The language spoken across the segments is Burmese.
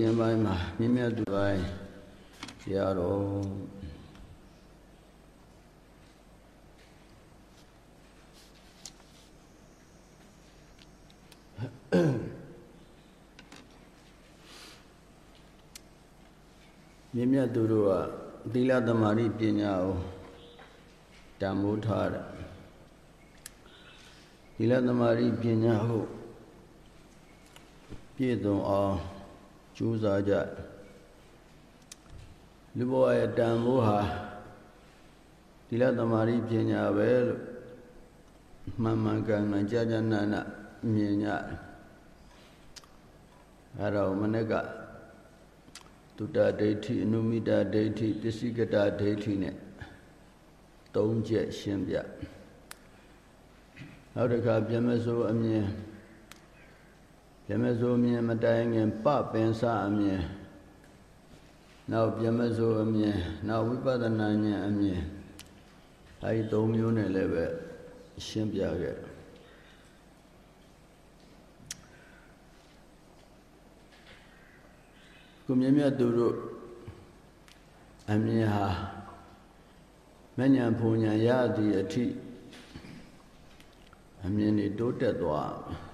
ဉာဏ်ပိုင်းမှာမြင့်မြတ်သူပိုင်းတရားတော်မြင့်မြတ်သူတို့ကသီလသမารိပညာကိုတန်ဖိုးထားတယ်သီလသမารိပညာဟုတ်ပြည့်စုံအောင် ကြိုးစားကြလူဘဝရဲ့တန်ဖိုးဟာဒီလသမารိပညာပဲလို့မှန်မှန်ကန်ကန်ကြာကြာနာနာမြင်ကြအဲ့တော့မနေ့ကတုတ္တဒိဋ္ဌိအနုမိတဒိဋ္ဌိပစ္စည်းကတဒိဋ္ဌိနဲ့သုံးချက်ရှင်းပြနောက်တစ်ခါပြမစိုးအမြင် ပြမစိုးမြင်မတိုင်ခင်ပပင်စအမြင်နောက်ပြမစိုးအမြင်နောက်ဝိပဿနာဉာဏ်အမြင်အဲဒီသုံးမျိုးနဲ့လည်းပဲရှင်းပြခဲ့ကိုမြတ်မြတ်သူတို့အမြင်ဟာမဉ္ဇဉ်ဖုန်ဉဏ်ရသည့်အထိအမြင်တွေတိုးတက်သွားပြ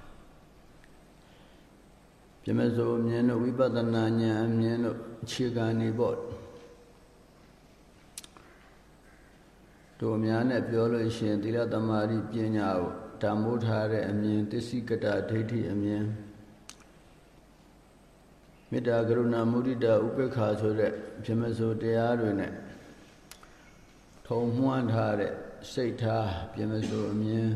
မစိုးအမြင်တို့ဝိပဿနာဉာဏ်အမြင်တို့အခြေခံနေပေါ့တို့အများနဲ့ပြောလို့ရှိရင်သီလသမารိပညာကိုဓမ္မိုးထားတဲ့အမြင်တစ္ဆိကတဒိဋ္ဌိအမြင်မေတ္တာကရုဏာမုဒိတာဥပေက္ခာဆိုတဲ့ပြမစိုးတရားတွေနဲ့ထုံမွှမ်းထားတဲ့စိတ်ထားပြမစိုးအမြင်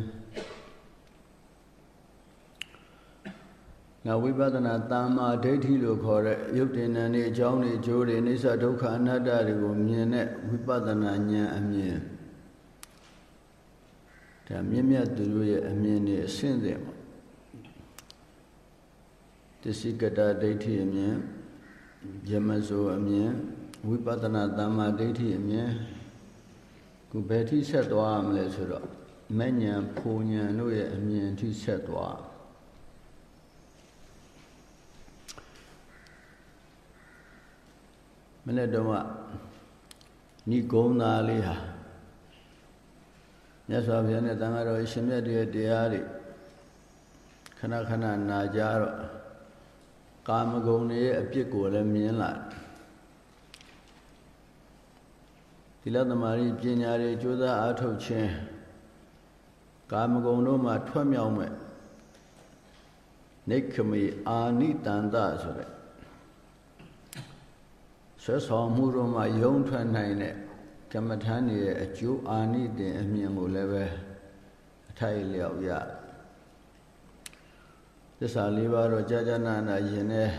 နောက်ဝိပဿနာတမ္မာဒိဋ္ဌိလို့ခေါ်တဲ့ရုပ်တင်နံတွေအကြောင်းတွေအကျိုးတွေအိစ္ဆဒုက္ခအနတ္တတွေကိုမြင်တဲ့ဝိပဿနာဉာဏ်အမြင်ဒါမြင့်မြတ်သူတို့ရဲ့အမြင်တွေအဆင့်စင်ပေါ့တစ္ဆိကတဒိဋ္ဌိအမြင်ယမဆိုအမြင်ဝိပဿနာတမ္မာဒိဋ္ဌိအမြင်ခုဘယ်ထိဆက်သွားမလဲဆိုတော့မဉ္ဇဉ်ဖူဉ္ဇဉ်တို့ရဲ့အမြင်ထိဆက်သွား မနေ့တော့ကဏိဂုံးသားလေးဟာမြတ်စွာဘုရားနဲ့တန်ခါတော်ရှင်မြတ်ရဲ့တရားတွေခဏခဏနာကြတော့ကာမဂုဏ်တွေရဲ့အပြစ်ကိုလည်းမြင်လာသီလသမารိပညာတွေကြိုးစားအားထုတ်ခြင်းကာမဂုဏ်တို့မှာထွက်မြောက်မဲ့နိခမေအာနိတန္တဆိုတဲ့ ဆွဆောင်မှုတို့မှာယုံထွက်နိုင်တဲ့ကမ္မထမ်းရဲ့အကျိုးအာနိသင်အမြင်ကိုလည်းပဲအထိုက်လျောက်ရသစ္စာလေးပါးတော့ကြာကြာနာနာရင်နဲ့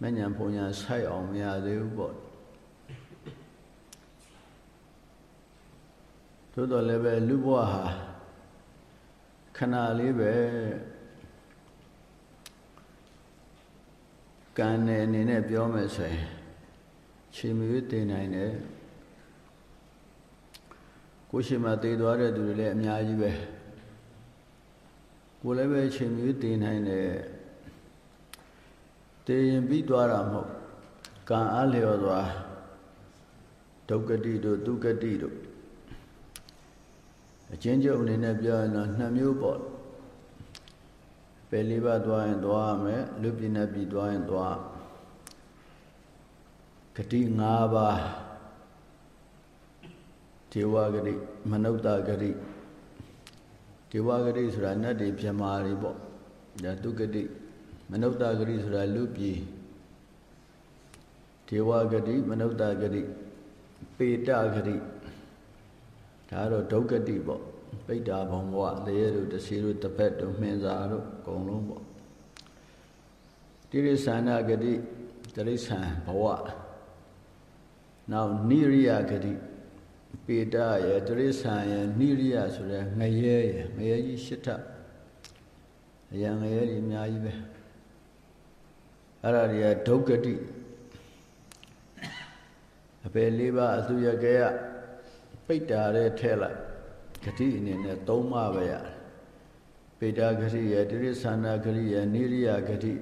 မဉ္ဇဉ်ပုံညာဆိုင်အောင်မရသေးဘူးပေါ့သို့တော်လည်းပဲလူဘဝဟာခဏလေးပဲ ကံနယ်အနေနဲ့ပြောမယ်ဆိုရင်ချိန်မရွေးတင်နိုင်တယ်ကိုရှိမှတည်သွားတဲ့သူတွေလည်းအများကြီးပဲကိုလည်းပဲချိန်မရွေးတင်နိုင်တယ်တည်ရင်ပြီးသွားတာမဟုတ်ကံအားလျော်သွားဒုက္ကတိတို့ဒုက္ကတိတို့အချင်းချင်းအနေနဲ့ပြောရင်တော့နှစ်မျိုးပေါ့ပ ယ်လေးပါးသွားရင်သွားမယ်လူပြင်းနဲ့ပြီးသွားရင်သွားဂတိ၅ပါးဒေဝဂတိမနုဿဂတိဒေဝဂတိဆိုတာနတ်တွေပြမာတွေပေါ့ဒါသူဂတိမနုဿဂတိဆိုတာလူပြည်ဒေဝဂတိမနုဿဂတိပေတဂတိဒါတော့ဒုက္ကတိပေါ့ ပိဋ္ဌာဘုံဘဝတရေတို့တစီတို့တပတ်တို့မှင်စာတို့အကုန်လုံးပေါ့တိရိစ္ဆာနဂတိတိရိစ္ဆာန်ဘဝနောက်နိရိယဂတိပေတရဲ့တိရိစ္ဆာန်ရဲ့နိရိယဆိုတဲ့ငရဲရဲ့ငရဲကြီးရှစ်ထအရန်ငရဲကြီးအများကြီးပဲအဲ့ဒါတွေကဒုက္ကတိအပေလေးပါအသူရကဲကပိတ္တာတဲ့ထဲလိုက် ဂတိအနေနဲ့သုံးပါပဲရတယ်ပေတာဂတိရတိရစ္ဆာနာဂတိရနိရိယဂတိ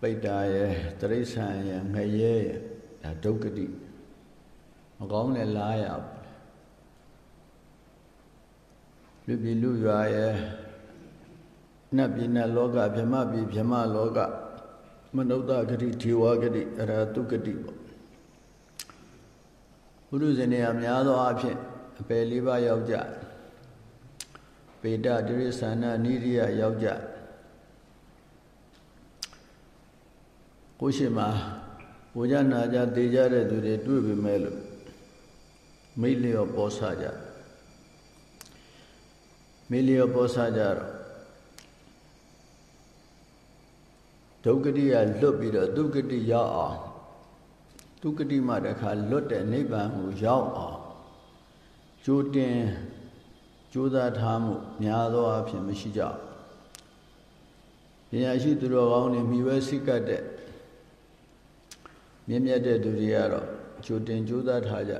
ပိတ္တာရဲ့တရိษံရဲ့ငရဲရဲ့ဒါဒုက္ကတိမကောင်းတဲ့လားရလူပြည်လူရွာရဲ့နတ်ပြည်နတ်လောကဗြဟ္မပြည်ဗြဟ္မလောကမနုဿဂတိထေဝဂတိအရာတုဂတိပေါ့ဘုရုဇင်တွေအများသောအားဖြင့် အပယ်လေးပါးရောက်ကြပေတတိရစ္ဆာနနိရိယရောက်ကြကိုရှိမှာဘုရားနာကြတေကြတဲ့သူတွေတွေ့ပြီမဲ့လို့မိလျောပေါ်ဆကြမိလျောပေါ်ဆကြတော့ဒုက္ကတိကလွတ်ပြီးတော့ဒုက္ကတိရောက်အောင်ဒုက္ကတိမှတခါလွတ်တဲ့နိဗ္ဗာန်ကိုရောက်အောင် ကြိုးတင်ကြိုးစားထားမှုများသောအားဖြင့်မရှိကြဘူးဉာဏ်ရှိသူတော်ကောင်းတွေမိဝဲစိတ်ကတ်တဲ့မြင့်မြတ်တဲ့သူတွေကတော့ကြိုတင်ကြိုးစားထားကြ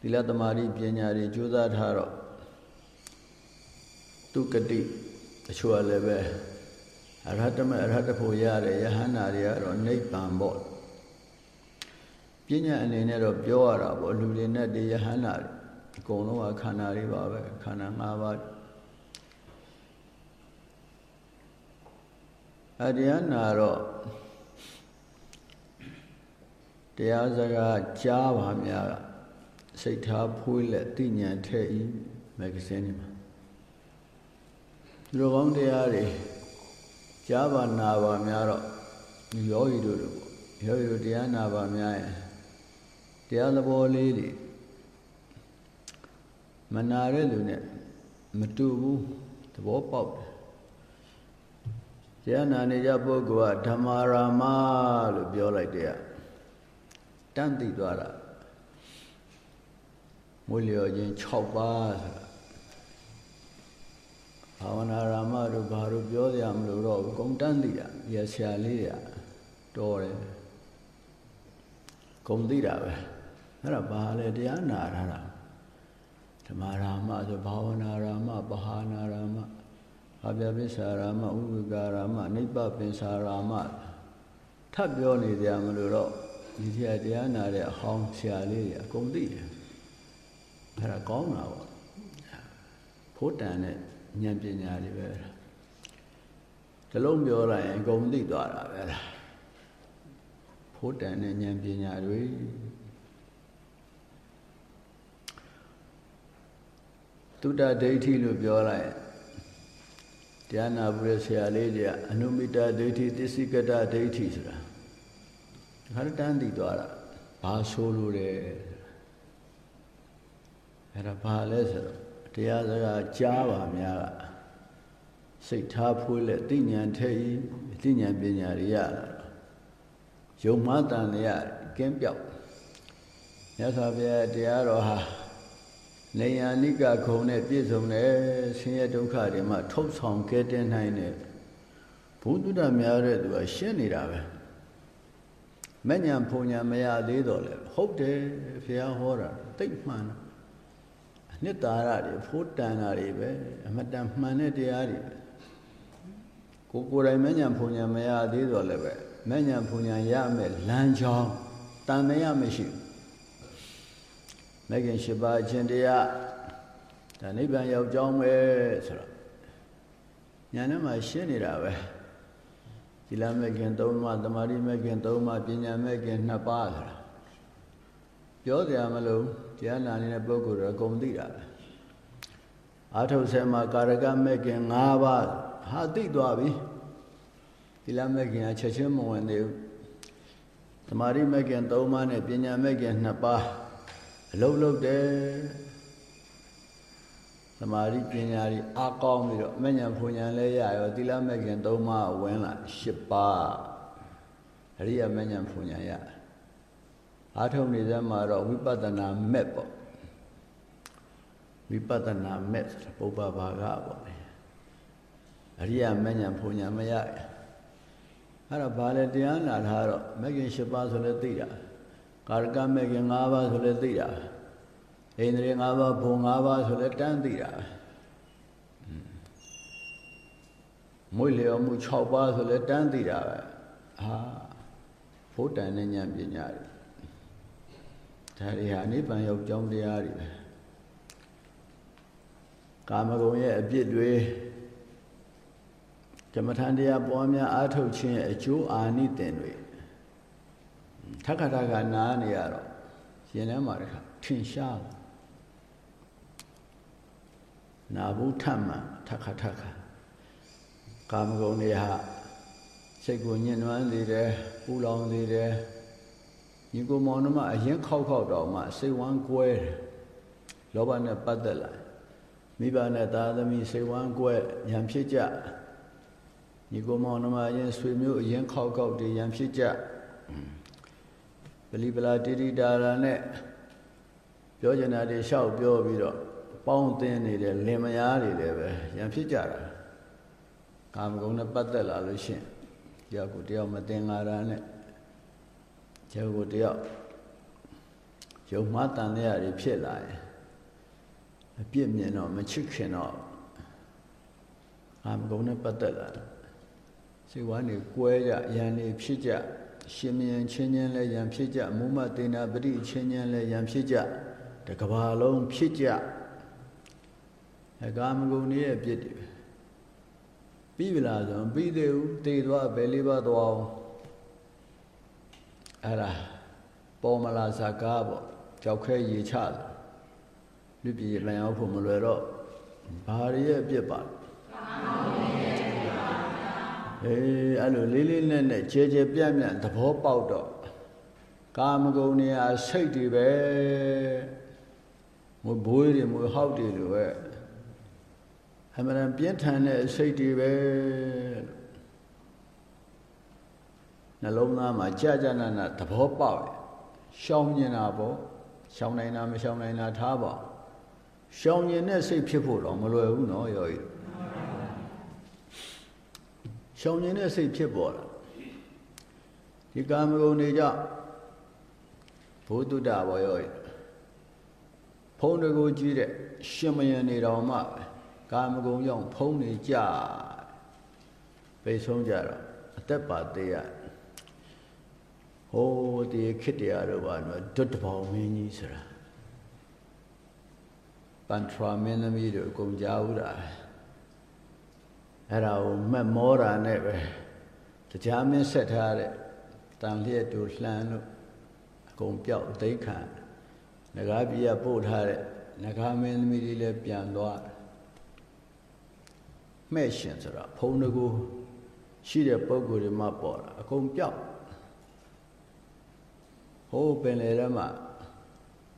သီလသမารိပညာတွေကြိုးစားထားတော့သူကတိအချို့ကလည်းပဲအရဟတမအရဟတဖို့ရတဲ့ယဟန္တာတွေကတော့နိဗ္ဗာန်ပေါ့ပညာအနေနဲ့တော့ပြောရတာပေါ့လူတွေနဲ့တယဟန္တာတွေ အကုန်လုံးကခန္ဓာတွေပါပဲခန္ဓာ၅ပါးအတရားနာတော့တရားစကားကြားပါများကစိတ်ထားဖွေးလက်သိဉာဏ်ထဲ့ဤမဂ္ဂဇင်းတွေမှာသူတော်ကောင်းတရားတွေကြားပါနာပါများတော့ယောဂီတို့တို့ယောဂီတို့တရားနာပါများရင်တရားသဘောလေးတွေ မနာတဲ့လူနဲ့မတူဘူးသဘောပေါက်တယ်တရားနာနေကြပုဂ္ဂိုလ်ကဓမ္မာရာမလို့ပြောလိုက်တဲ့တန့်တည်သွားတာမွေးလျော်ခြင်း6ပါးဆိုတာဘာဝနာရာမတို့ဘာတို့ပြောကြမလို့တော့ဂုံတန့်တည်တာရဆရာလေးရတော်တယ်ဂုံတည်တာပဲအဲ့ဒါဘာလဲတရားနာထားတာဓ မ္မရာမဆိုဘာဝနာရာမပဟာနာရာမအပြပိစ္ဆာရာမဥဝိကာရာမနိဗ္ဗပင်္ဆာရာမထပ်ပြောနေကြမလို့တော့ဒီတရားတရားနာတဲ့အဟောင်းဆရာလေးတွေအကုန်သိတယ်အဲ့ဒါကောင်းတာပေါ့ဖို့တန်တဲ့ဉာဏ်ပညာတွေပဲတလုံးပြောလိုက်ရင်အကုန်သိသွားတာပဲလားဖို့တန်တဲ့ဉာဏ်ပညာတွေ တုတ္တဒိဋ္ဌိလို့ပြောလိုက်တရားနာဘူးရဲ့ဆရာလေးကြီးအနုမိတဒိဋ္ဌိသစ္စိကတဒိဋ္ဌိဆိုတာခါတန်းတည်သွားတာဘာဆိုလို့လဲအဲ့ဒါဘာလဲဆိုတော့တရားစကားကြားပါများကစိတ်ထားဖွေးလက်သိဉာဏ်ထဲဤသိဉာဏ်ပညာတွေရလာယုံမှတန်ရကင်းပြောက်မြတ်စွာဘုရားတရားတော်ဟာ နေယနိကခုံနဲ့ပြည့်စုံတယ်ဆင်းရဲဒုက္ခတွေမှာထုတ်ဆောင်ကဲတင်နိုင်တယ်ဘုဒ္ဓများတဲ့သူကရှင်းနေတာပဲမညံဖုန်ညာမရသေးတော့လေဟုတ်တယ်ဘုရားဟောတာတိတ်မှန်တာအနှစ်သာရတွေဖိုးတန်တာတွေပဲအမတန်မှန်တဲ့တရားတွေပဲကိုကိုယ်တိုင်မညံဖုန်ညာမရသေးတော့လည်းပဲမညံဖုန်ညာရမယ်လမ်းကြောင်းတန်မရမရှိဘူး မဂ္ဂင်၈ပါးအချင်းတရားဒါနိဗ္ဗာန်ရောက်ကြောင်းပဲဆိုတော့ညာနဲ့မှရှင်းနေတာပဲသီလမဂ္ဂင်၃ပါးသမာဓိမဂ္ဂင်၃ပါးပညာမဂ္ဂင်၂ပါးဆိုတာပြောကြရမလို့တရားနာနေတဲ့ပုဂ္ဂိုလ်တော့အကုန်သိတာပဲအာထုဆဲမှာကာရကမဂ္ဂင်၅ပါးဟာသိသွားပြီသီလမဂ္ဂင်အချက်ချင်းမဝင်သေးဘူးသမာဓိမဂ္ဂင်၃ပါးနဲ့ပညာမဂ္ဂင်၂ပါး အလုံးလုံးတယ်သမာဓိပညာတွေအကောင်းပြီးတော့မဉ္ဇဉ်ဖွဉ္ဇဉ်လဲရရောသီလမဲ့ခင်၃ပါးဝင်လာ၈ပါးအရိယမဉ္ဇဉ်ဖွဉ္ဇဉ်ရအာထုံနေစမ်းမှာတော့ဝိပဿနာမဲ့ပေါ့ဝိပဿနာမဲ့ဆိုတာပုပ္ပဘာဂပေါ့လေအရိယမဉ္ဇဉ်ဖွဉ္ဇဉ်မရအဲ့တော့ဘာလဲတရားနာထားတော့မဂ္ဂင်၈ပါးဆိုလဲသိတာ ကာရကမဲ့ခင်၅ပါးဆိုလဲသိတာဣန္ဒြေ၅ပါးဘုံ၅ပါးဆိုလဲတန်းသိတာမွေလျော်မှု6ပါးဆိုလဲတန်းသိတာပဲဟာဖို့တန်တဲ့ဉာဏ်ပညာတွေဒါတွေဟာနိဗ္ဗာန်ရောက်ကြောင်းတရားတွေပဲကာမဂုဏ်ရဲ့အပြစ်တွေဓမ္မထန်တရားပွားများအားထုတ်ခြင်းရဲ့အကျိုးအာနိသင်တွေ ထက္ကထကနားနေရတော့ရင်ထဲမှာတခါထင်ရှားနာဘူးထမှန်ထက္ကထကကာမဂုဏ်တွေဟာစိတ်ကိုညှဉ်းနှွမ်းနေတယ်ပူလောင်နေတယ်ညီကိုမောင်နှမအရင်ခောက်ခောက်တော့မှစိတ်ဝမ်းကွဲတယ်လောဘနဲ့ပတ်သက်လာမိဘနဲ့သားသမီးစိတ်ဝမ်းကွဲရံဖြစ်ကြညီကိုမောင်နှမအရင်ဆွေမျိုးအရင်ခောက်ခောက်တွေရံဖြစ်ကြ ပလီပလာတိတိတာရာနဲ့ပြောကျင်တာတွေလျှောက်ပြောပြီးတော့ပေါင်းသင်းနေတဲ့လင်မယားတွေလည်းပဲရံဖြစ်ကြတာကာမဂုဏ်နဲ့ပတ်သက်လာလို့ရှိရင်တယောက်ကိုတယောက်မတင်လာတာနဲ့တယောက်ကိုတယောက်ယုံမှတန်တဲ့ရတွေဖြစ်လာရင်အပြစ်မြင်တော့မချစ်ခင်တော့ကာမဂုဏ်နဲ့ပတ်သက်လာစိတ်ဝမ်းတွေကွဲကြရန်တွေဖြစ်ကြ ရှင်မြန်ချင်းချင်းလဲရန်ဖြစ်ကြမုမတေနာပရိချင်းချင်းလဲရန်ဖြစ်ကြတကဘာလုံးဖြစ်ကြအကာမဂုဏ်ရဲ့အပြစ်တွေပြီးပြီလားဆိုပြီးသေးဘူးတည်သွားဘယ်လေးပါသွားအောင်အဲ့ဒါပေါ်မလာဇကားပေါ့ကြောက်ခဲရေချတယ်လူပြည်လန်ရောက်ဖို့မလွယ်တော့ဘာရဲ့အပြစ်ပါ အေးအဲ့လိုလေးလေးနဲ့နဲ့ကြဲကြဲပြန့်ပြန့်သဘောပေါက်တော့ကာမဂုဏ်တွေဟာစိတ်တွေပဲမဘိုးတွေမဟောက်တွေလိုပဲအမှန်ပြင်းထန်တဲ့စိတ်တွေပဲနှလုံးသားမှာကြာကြာနာနာသဘောပေါက်ရှောင်မြင်တာပေါ့ရှောင်နိုင်တာမရှောင်နိုင်တာထားပါရှောင်မြင်တဲ့စိတ်ဖြစ်ဖို့တော့မလွယ်ဘူးနော်ရောဤ ရှောင်မြင်တဲ့စိတ်ဖြစ်ပေါ်လာဒီကာမဂုဏ်တွေကြောင့်ဘုဒ္ဓဘောရောဤဖုံးတွေကိုကြည့်တဲ့ရှင်မယံနေတော်မှပဲကာမဂုဏ်ကြောင့်ဖုံးနေကြပိတ်ဆုံးကြတော့အသက်ပါသေးရဟိုးဒီခစ်တရားတော့ဘာလို့ဒွတ်တပေါင်းမင်းကြီးဆိုတာပန်ထရာမင်းသမီးတို့အကုန်ကြားဘူးလား အဲ့ဒါကိုမက်မောတာနဲ့ပဲတရားမင်းဆက်ထားတဲ့တန်လျက်တို့လှမ်းလို့အကုန်ပြောက်သိခံငကားပြပို့ထားတဲ့ငကားမင်းသမီးတွေလည်းပြန်သွားမဲ့ရှင်ဆိုတာဖုံးတကူရှိတဲ့ပုံကိုယ်တွေမှပေါ်တာအကုန်ပြောက်ဟိုးပင်လေထဲမှာ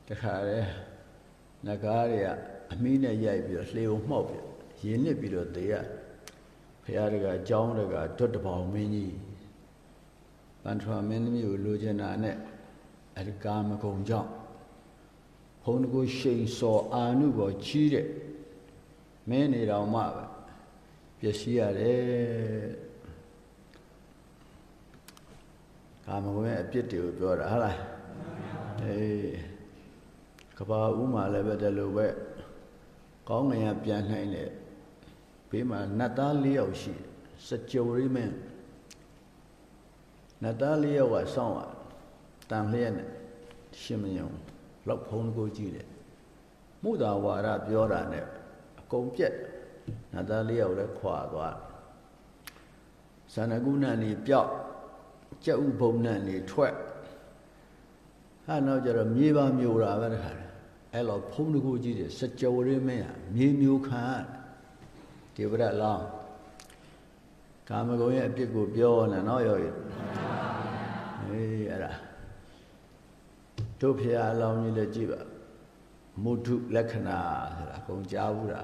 တခါလေငကားတွေကအမီးနဲ့ရိုက်ပြီးတော့လှေုံမှောက်ပြီးရင်းနစ်ပြီးတော့တေးရ ဖရာတကအကြောင်းတကတွတ်တပေါင်းမင်းကြီးပန်ထွာမင်းသမီးကိုလိုချင်တာနဲ့အဒီကာမကုံကြောင့်ဘုံတကူရှိန်စောအာနုဘောကြီးတဲ့မင်းနေတော်မှပဲပျက်စီးရတယ်ကာမဂုဏ်ရဲ့အပြစ်တွေကိုပြောတာဟုတ်လားအေးကဘာဥမာလည်းပဲတလို့ပဲကောင်းငင်ရပြန်နိုင်တယ် ဘေးမှာနတ်သား၄ယောက်ရှိစကြဝဠာမင်းနတ်သား၄ယောက်ကစောင့်ရတန်လျက်နဲ့ရှင်မယုံလောက်ဖုံးကိုကြည့်တယ်မုဒ္ဒါဝါဒပြောတာနဲ့အကုန်ပြက်နတ်သား၄ယောက်လည်းခွာသွားဇာနကုဏနေပျောက်ကြက်ဥဘုံနဲ့နေထွက်ဟာနောက်ကျတော့မြေပါမျိုးတာပဲတခါအဲ့လိုဖုံးတကူကြည့်တယ်စကြဝဠာမင်းဟာမြေမျိုးခံ ဒီဝရလောင်းကာမဂုဏ်ရဲ့အပြစ်ကိုပြောနေနော်ရောရအေးအဲ့ဒါတို့ဖရာအလောင်းကြီးလည်းကြည့်ပါမုဒုလက္ခဏာဆိုတာအကုန်ကြားဘူးတာ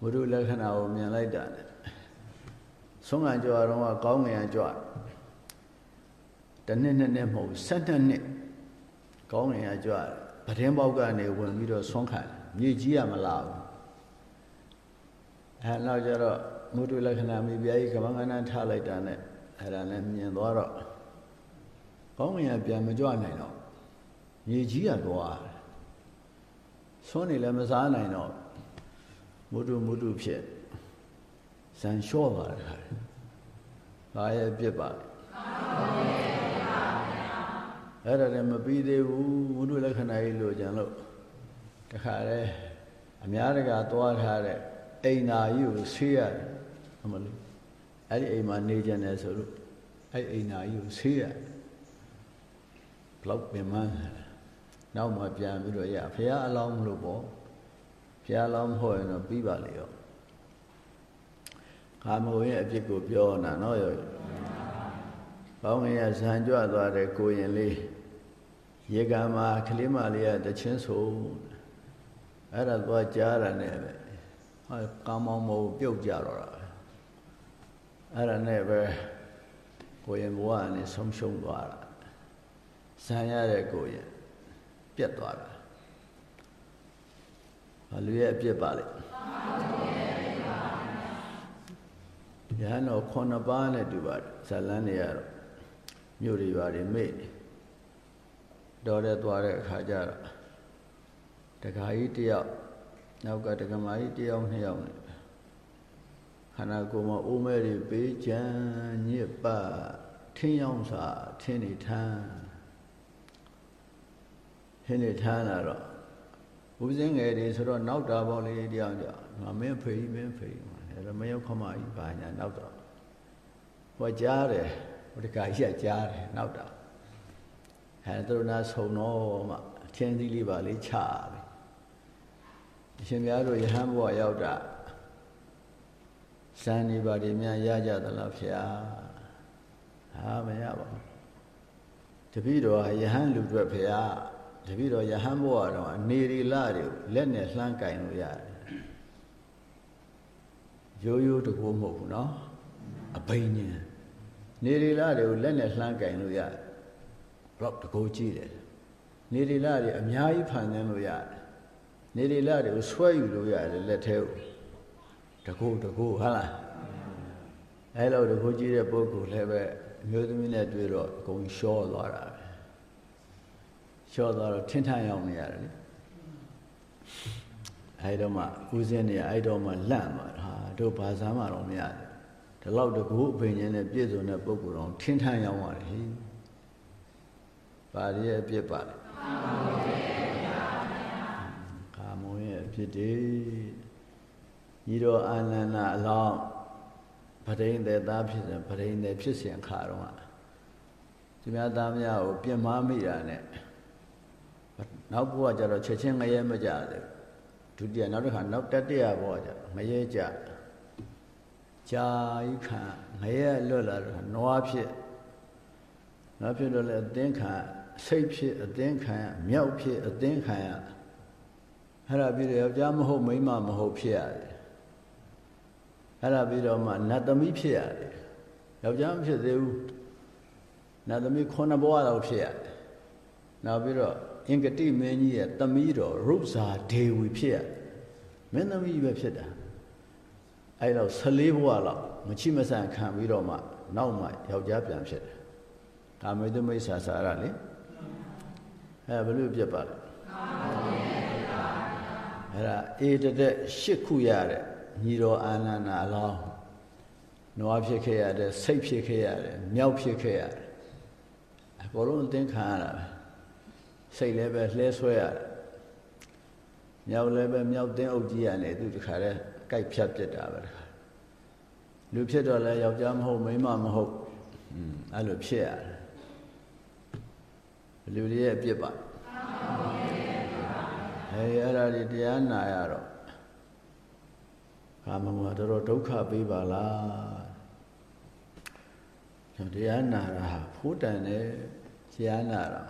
မုဒုလက္ခဏာကိုမြင်လိုက်တာဆုံးကကြွတော့ကကောင်းငင်ကြွတနှစ်နှစ်နှစ်မဟုတ်၁၂နှစ်ကောင်းငင်ကြွပဒင်းပေါက်ကနေဝင်ပြီးတော့ဆွမ်းခံမြေကြီးရမလာဘူး အဲနောက်ကျတော့မုဒုလက္ခဏာမိပြားကြီးကမ္ဘာကဏ္ဍထားလိုက်တာနဲ့အဲ့ဒါနဲ့မြင်သွားတော့ကောင်းငင်ပြန်မကြွနိုင်တော့မြေကြီးရသွားဆွမ်းနေလည်းမစားနိုင်တော့မုဒုမုဒုဖြစ်ဇန်လျှော့သွားတယ်ခါဘာဘာရဲ့ပြစ်ပါလဲအဲ့ဒါလည်းမပြီးသေးဘူးဝိတုလက္ခဏာကြီးလို့ကြံလို့တခါလဲအများတကာသွားထားတဲ့ အိမ်သာကြီးကိုဆေးရတယ်အမလို့အဲ့ဒီအိမ်မှာနေကြတယ်ဆိုလို့အဲ့အိမ်သာကြီးကိုဆေးရတယ်ဘလောက်ပင်မန်းနောက်မှပြန်ပြီးတော့ရဖះအလောင်းမလို့ပေါ့ဖះအလောင်းမဟုတ်ရင်တော့ပြီးပါလေရောကာမဂုဏ်ရဲ့အဖြစ်ကိုပြောနာနော်ရောဘောင်းငယ်ရဇံကြွသွားတဲ့ကိုရင်လေးရေကံမှာကလေးမလေးကတချင်းဆိုအဲ့ဒါသွားကြားရတဲ့ပဲ ဟာကာမောင်မို့ပြုတ်ကြတော့တာအဲ့ဒါနဲ့ပဲကိုရင်ဘဝကနေဆုံးရှုံးသွားတာဇံရတဲ့ကိုရင်ပြတ်သွားတာဘာလူရဲ့အပြစ်ပါလေရဟန်းတော်ခုနှစ်ပါးနဲ့တူပါတယ်ဇလန်းတွေကတော့မြို့တွေပါတယ်မေ့နေတော်တဲ့သွားတဲ့အခါကျတော့တခါကြီးတယောက် နောက်ကတက္ကမကြီးတယောက်နှစ်ယောက်နဲ့ခန္ဓာကိုယ်မှာအိုးမဲတွေပေးချမ်းညစ်ပတ်ထင်းရောင်စာထင်းနေထမ်းထင်းနေထမ်းလာတော့ဘုဇင်းငယ်တွေဆိုတော့နောက်တာပေါ့လေတယောက်ကြောင့်ငါမင်းဖေးမင်းဖေးအဲ့ဒါမယောက်ခမကြီးဘာညာနောက်တော့ဟောကြားတယ်ဟိုတခါကြီးကကြားတယ်နောက်တော့အဲသူတို့နာဆုံတော့မှအချင်းသီးလေးပါလေးချတယ် အရှင်များတို့ယဟန်ဘဝရောက်တာစံနေပါဒီများရကြသလားဖျားဟာမရပါဘူးတပည့်တော်ယဟန်လူတွေဖျားတပည့်တော်ယဟန်ဘဝတော့အနေရီလတွေလက်နဲ့လှမ်းကင်လို့ရတယ်ရိုးရိုးတကူမဟုတ်ဘူးနော်အဘိညာဉ်နေရီလတွေကိုလက်နဲ့လှမ်းကင်လို့ရတယ်တော့တကူကြည့်တယ်နေရီလတွေအများကြီးဖန်ဆင်းလို့ရတယ် နေရီလတွေကိုဆွဲယူလို့ရတယ်လက်ထဲကိုတကူတကူဟုတ်လားအဲလိုတကူကြည့်တဲ့ပုဂ္ဂိုလ်လည်းပဲအမျိုးသမီးနဲ့တွေ့တော့အကုန်ရှော့သွားတာပဲရှော့သွားတော့ထင်းထန်ရောက်နေရတယ်လေအဲတော့မှဦးစင်းနေအဲတော့မှလန့်သွားတာတို့ဘာသာမှတော့မရတယ်ဒီလောက်တကူအပင်ချင်းနဲ့ပြည့်စုံတဲ့ပုဂ္ဂိုလ်တော်ထင်းထန်ရောက်ရတယ်ဟိပါရရဲ့အပြစ်ပါလေကာ မုံရဲ့အပြစ်တွေဤတော်အာနန္ဒအလောင်းပရိန်တဲ့သားဖြစ်စဉ်ပရိန်တဲ့ဖြစ်စဉ်ခါတော့ဒီများသားများကိုပြင်မာမိတာနဲ့နောက်ဘုရားကျတော့ချက်ချင်းငရဲမကြတယ်ဒုတိယနောက်တစ်ခါနောက်တတိယဘုရားကျငရဲကြကြာဤခံငရဲလွတ်လာတော့နွားဖြစ်နွားဖြစ်တော့လည်းအသင်းခံစိတ်ဖြစ်အသင်းခံရမြောက်ဖြစ်အသင်းခံရ အဲ့ဒါပြီးတော့ယောက်ျားမဟုတ်မိန်းမမဟုတ်ဖြစ်ရတယ်အဲ့ဒါပြီးတော့မှနတ်သမီးဖြစ်ရတယ်ယောက်ျားမဖြစ်သေးဘူးနတ်သမီးခုနှစ်ဘဝလောက်ဖြစ်ရတယ်နောက်ပြီးတော့အင်္ဂတိမင်းကြီးရဲ့သမီးတော်ရုပ်ဇာဒေဝီဖြစ်ရတယ်မင်းသမီးပဲဖြစ်တာအဲ့တော့14ဘဝလောက်မချိမဆန်ခံပြီးတော့မှနောက်မှယောက်ျားပြန်ဖြစ်တယ်ကာမေတ္တမိစ္ဆာစာရလေအဲဘယ်လိုပြတ်ပါလဲ အဲ့ဒါအေတတဲ့ရှစ်ခုရတဲ့ညီတော်အာနန္ဒာအလောင်းနွားဖြစ်ခဲ့ရတဲ့စိတ်ဖြစ်ခဲ့ရတယ်မြောက်ဖြစ်ခဲ့ရတယ်အပေါ်လုံးအသင်ခံရတာပဲစိတ်လည်းပဲလှဲဆွဲရတယ်မြောက်လည်းပဲမြောက်တင်းအုပ်ကြီးရနေသူတခါတည်းကြိုက်ဖြတ်ပြစ်တာပဲတခါလူဖြစ်တော့လဲယောက်ျားမဟုတ်မိန်းမမဟုတ်อืมအဲ့လိုဖြစ်ရတယ်လူတွေရဲ့အပြစ်ပါ အဲအဲ့ဒါဒီတရားနာရတော့ကာမဂုဏ်တော်တော်ဒုက္ခပေးပါလားတရားနာတာဟာဖိုးတန်တယ်တရားနာတာ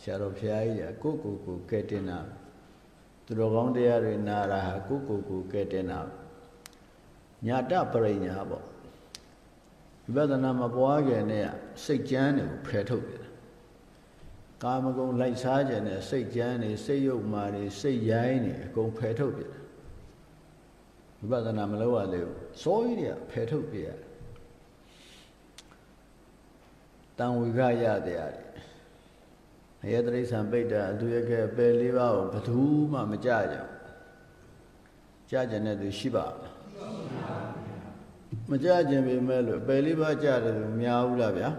ဆရာတော်ဘုရားကြီးကကိုကိုကိုကဲတင်တာသူတော်ကောင်းတရားတွေနာတာဟာကိုကိုကိုကဲတင်တာညာတပရိညာပေါ့ဝိပဿနာမပွားခင်နဲ့စိတ်ကြမ်းတွေကိုဖယ်ထုတ်တယ် ကာမဂုဏ်လိုက်စားခြင်းနဲ့စိတ်ကြမ်းနေစိတ်ယုတ်မာနေစိတ်ရိုင်းနေအကုန်ဖယ်ထုတ်ပြတယ်ဝိပဿနာမလုပ်ရသေးဘူးစောကြီးတွေကဖယ်ထုတ်ပြရတယ်တန်ဝိကရတဲ့ရတယ်အယတရိษံပိဋ္ဌအသူရခဲ့ပယ်လေးပါးကိုဘယ်သူမှမကြကြဘူးကြကြတဲ့သူရှိပါ့မလားမကြခြင်းပေမဲ့လို့ပယ်လေးပါးကြတယ်လို့မများဘူးလားဗျာ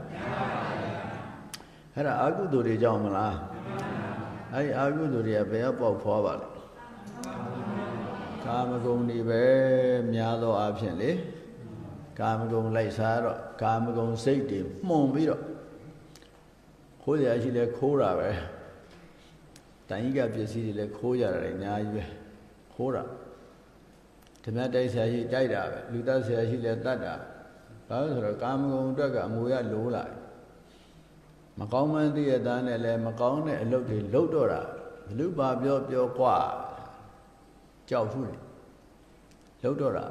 အဲ့ဒါအာကုသိုလ်တွေကြောင့်မလားအဲ့ဒီအာကုသိုလ်တွေကဘယ်ကပေါက်ဖွာပါလဲကာမဂုဏ်တွေပဲများသောအားဖြင့်လေကာမဂုဏ်လိုက်စားတော့ကာမဂုဏ်စိတ်တွေမှုန်ပြီးတော့ခိုးရရှိလဲခိုးတာပဲတန်ကြီးကပစ္စည်းတွေလည်းခိုးကြတယ်အများကြီးပဲခိုးတာဓမ္မတိုက်ဆရာကြီးတိုက်တာပဲလူသားဆရာကြီးလည်းတတ်တာဘာလို့ဆိုတော့ကာမဂုဏ်အတွက်ကအငွေရလိုးလာ မကောင်းမှန်းသိရတဲ့နဲ့လည်းမကောင်းတဲ့အလုပ်တွေလုပ်တော့တာဘလူပါပြောပြောกว่าကြောက်ဖူးတယ်လုပ်တော့တာ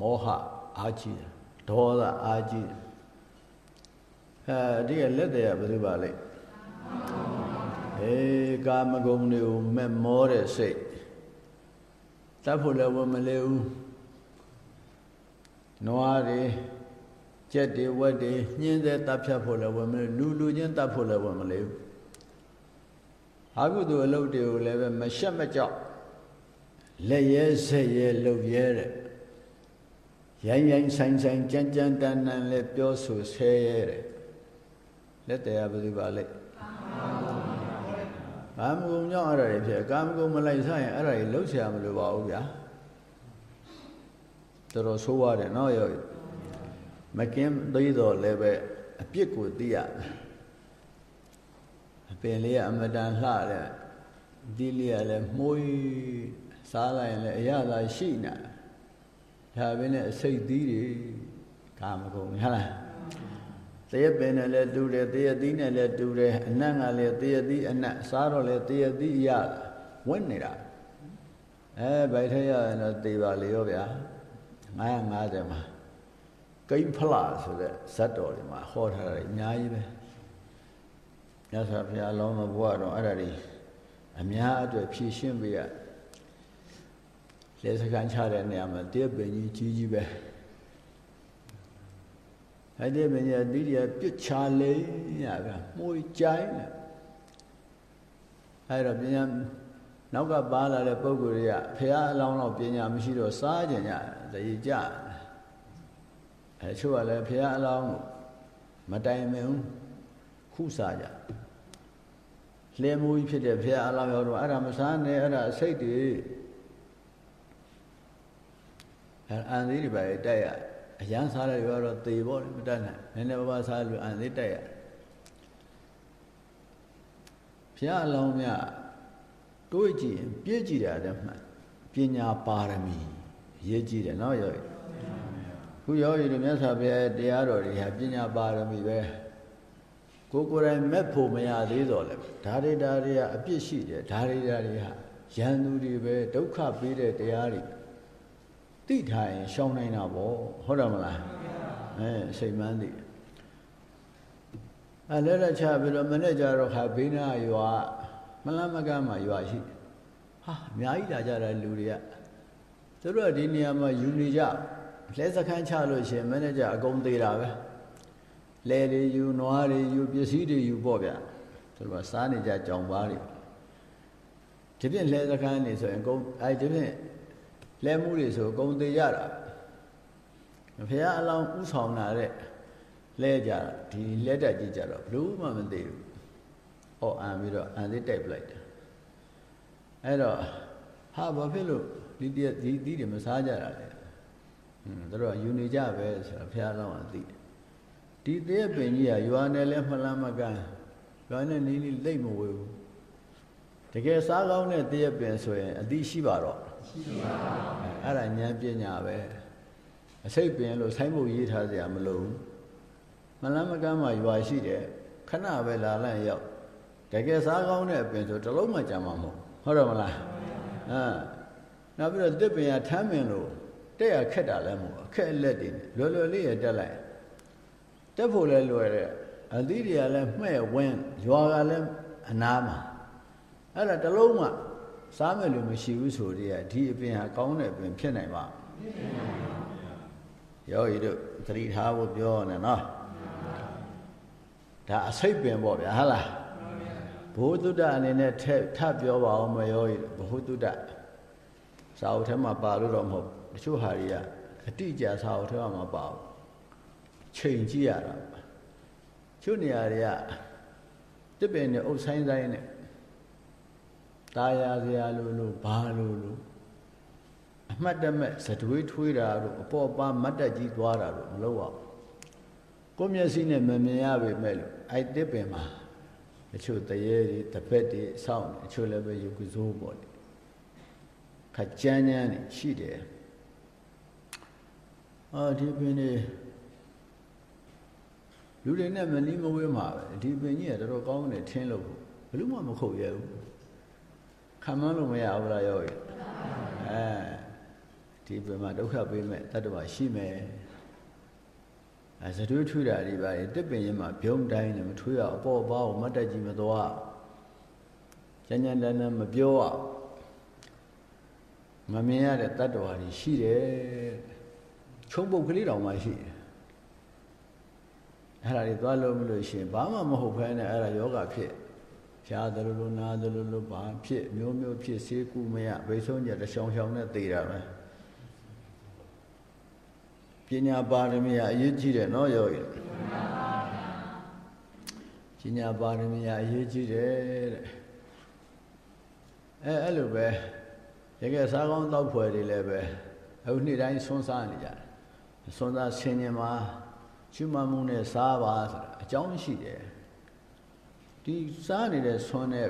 မောဟအာကြီးတယ်ဒေါသအာကြီးတယ်အဲဒီကလက်တွေကဘယ်လိုပါလဲအေးကာမဂုဏ်တွေကိုမဲ့မောတဲ့စိတ်တတ်ဖို့လည်းဝမလဲဘူးနွားတွေ ကြက်တွေဝက်တွေညင်းတဲ့တတ်ဖြတ်ဖို့လည်းဝမလဲလူလူချင်းတတ်ဖို့လည်းဝမလဲဘူးအာဟုသူအလုပ်တွေကိုလည်းပဲမရှက်မကြောက်လက်ရဲဆက်ရဲလှုပ်ရဲတဲ့ရိုင်းရိုင်းဆိုင်ဆိုင်ကြမ်းကြမ်းတန်တန်လည်းပြောဆိုဆဲရဲတဲ့လက်တရားဘယ်သူပါလဲကာမဂုဏ်ကြောင့်အဲ့ဒါတွေဖြစ်ကာမဂုဏ်မလိုက်စားရင်အဲ့ဒါတွေလှုပ်ရှားမလို့ပါဘူးဗျာတော်တော်ဆိုးရတယ်နော်ရော မကင်းသေးတော့လည်းပဲအပြစ်ကိုသိရအပင်လေးကအမတန်လှတဲ့ဒီလေးကလည်းမှုေးစားလိုက်ရင်လည်းအရသာရှိနေဒါပဲနဲ့အစိတ်သီးတွေကာမဂုဏ်ဟုတ်လားတရပင်နဲ့လည်းတူတယ်တရသီးနဲ့လည်းတူတယ်အနတ်ကလည်းတရသီးအနတ်စားတော့လည်းတရသီးရဝင့်နေတာအဲဗိုက်ထရရင်တော့တေပါလေရောဗျာ950မှာ ကိန်းဖလာဆိုတဲ့ဇတ်တော်တွေမှာဟောထားတယ်အများကြီးပဲမြတ်စွာဘုရားလောင်းတော်ဘုရားတော်အဲ့ဒါတွေအများအတွက်ဖြည့်ရှင်းပေးရလက်စကန်ချတဲ့နေရာမှာတရပင်ကြီးကြီးကြီးပဲအဲ့ဒီမင်းကြီးတိရိယပြစ်ချလေရဗျမှုကြိုင်းတယ်အဲ့တော့ပညာနောက်ကပါလာတဲ့ပုံကိုယ်တွေကဖះအလောင်းတော့ပညာမရှိတော့စားကြညတရေကြ အဲချို့ကလည်းဖះအလောင်းမတိုင်မင်ခုစားကြလဲမူကြီးဖြစ်တဲ့ဖះအလောင်းရောတော့အဲ့ဒါမစားနဲ့အဲ့ဒါအစိတ်တွေအဲအန်သေးတွေပဲတိုက်ရအရန်စားတဲ့ရောတော့သေပေါ့မတတ်နိုင်နည်းနည်းပါးပါးစားလို့အန်သေးတိုက်ရဘုရားအလောင်းမြတွေးကြည့်ရင်ပြည့်ကြည့်တာတည်းမှပညာပါရမီရေးကြည့်တယ်နော်ယောဂီ ခုယောဂီတို့မြတ်စွာဘုရားတရားတော်တွေဟာပညာပါရမီပဲကိုကိုယ်တိုင်မဲ့ဖို့မရသေးတော့လေဒါတွေဒါတွေကအပြစ်ရှိတယ်ဒါတွေဒါတွေဟာရန်သူတွေပဲဒုက္ခပေးတဲ့တရားတွေသိထားရင်ရှောင်နိုင်တာပေါ့ဟုတ်တယ်မလားအဲစိတ်မှန်းသိအဲလဲလက်ချပြီးတော့မနေ့ကျတော့ခါဘေးနာရွာမလမကမှာရွာရှိဟာအများကြီးလာကြတဲ့လူတွေကသူတို့ကဒီနေရာမှာယူနေကြ လဲစခန်းချလို့ရှိရင်မနေ့ကျအကုန်သေးတာပဲလဲတွေယူနွားတွေယူပစ္စည်းတွေယူပေါ့ဗျသူတို့ကစားနေကြကြောင်ပါတွေဒီပြင်လဲစခန်းနေဆိုရင်အကုန်အဲဒီပြင်လဲမှုတွေဆိုအကုန်သေးကြတာဘုရားအလောင်းဥဆောင်လာတဲ့လဲကြဒီလက်တက်ကြည့်ကြတော့ဘလို့မှမသေးဘူး။ဟောအံပြီးတော့အံသေးတိုက်ပလိုက်တာ။အဲ့တော့ဟာဘာဖြစ်လို့ဒီတည်းဒီဒီတွေမစားကြတာလဲ။ ဟွန်းတို့ကယူနေကြပဲဆိုတာဘုရားလောင်းကသိတယ်။ဒီသေးပင်ကြီးကရွာနယ်လဲမလန်းမကန်းရွာနဲ့နီးနီးလိတ်မဝေဘူး။တကယ်စားကောင်းတဲ့သေးပင်ဆိုရင်အတိရှိပါတော့ရှိပါဘူး။အဲ့ဒါဉာဏ်ပညာပဲ။အစိတ်ပင်လို့ဆိုင်းဖို့ရေးထားစရာမလိုဘူး။မလန်းမကန်းမှာရွာရှိတယ်ခဏပဲလာလိုက်ရောက်တကယ်စားကောင်းတဲ့အပင်ဆိုတလုံးမှကြမှာမဟုတ်ဟုတ်တယ်မလားဟမ်နောက်ပြီးတော့တစ်ပင်ကထမ်းပင်လို့ တဲ့ရခက်တာလည်းမဟုတ်အခက်အလက်တွေလွယ်လွယ်လေးရတက်လိုက်တက်ဖို့လည်းလွယ်တယ်အသီးတွေကလည်းမှဲ့ဝင်းရွာကလည်းအနားမှာအဲ့ဒါတလုံးမှစားမယ်လို့မရှိဘူးဆိုတည်းကဒီအပင်ဟာကောင်းတဲ့အပင်ဖြစ်နိုင်ပါယောဂီတို့သတိထားဖို့ပြောနေနော်ဒါအစိတ်ပင်ပေါ့ဗျာဟုတ်လားဘုသူတ္တအနေနဲ့ထက်ထပ်ပြောပါအောင်မရောဘုသူတ္တစာအုပ်ထဲမှာပါလို့တော့မဟုတ်တ ချို့ဟာတွေကဘအတိအကျစာအုပ်ထဲမှာမပါဘူးချိန်ကြည့်ရတာကျွနေရာတွေကတစ်ပင်နဲ့အုပ်ဆိုင်ဆိုင်နဲ့ตาရစရာလို့လို့ဘာလို့လို့အမှတ်တမဲ့စတွေးထွေးတာတို့အပေါ်ပါမတ်တက်ကြီးသွားတာတို့မလုပ်ရဘူးကိုမျက်စိနဲ့မမြင်ရပေမဲ့လို့အဲ့တစ်ပင်မှာအချို့တရေတွေတပက်တွေစောင့်အချို့လည်းပဲယုတ်ကစိုးပေါ့လေခက်ကြမ်းကြမ်းနေရှိတယ် အာဒီပင်နေလူတွေနဲ့မနီးမဝေးမှာပဲဒီပင်ကြီးကတော်တော်ကောင်းတယ်ထင်းလို့ဘလို့မှမခုတ်ရဘူးခံမလို့မရဘူးလားရောအဲဒီပင်မှာဒုက္ခပေးမဲ့တတ္တဝါရှိမယ်အဲစတွေးထွေးတာဒီပါတစ်ပင်ရင်မှာပြုံးတိုင်းနဲ့မထွေးရအပေါ်ပါကိုမတ်တက်ကြီးမသွားကျန်ကျန်တန်းတန်းမပြောရမမြင်ရတဲ့တတ္တဝါတွေရှိတယ် ချုံပုတ်ကလေးတောင်မှရှိတယ်အဲ့ဒါတွေသွားလို့မလို့ရှိရင်ဘာမှမဟုတ်ဖဲနဲ့အဲ့ဒါယောဂဖြစ်ဖြားတယ်လို့နားတယ်လို့ဘာဖြစ်မျိုးမျိုးဖြစ်စေကူမရဘိဆုံးကြတရှောင်ရှောင်နဲ့သိတာပဲပညာပါရမီအရေးကြီးတယ်နော်ယောဂီပညာပါရမီအရေးကြီးတယ်တဲ့အဲအဲ့လိုပဲရကဲစားကောင်းတောက်ဖွယ်တွေလည်းပဲအခုနေ့တိုင်းဆွန်းစားနေကြတယ် ဆွန်းစားဆင်ញင်မှာရှုမှတ်မှုနဲ့စားပါဆိုတာအကြောင်းရှိတယ်ဒီစားနေတဲ့ဆွန်းတဲ့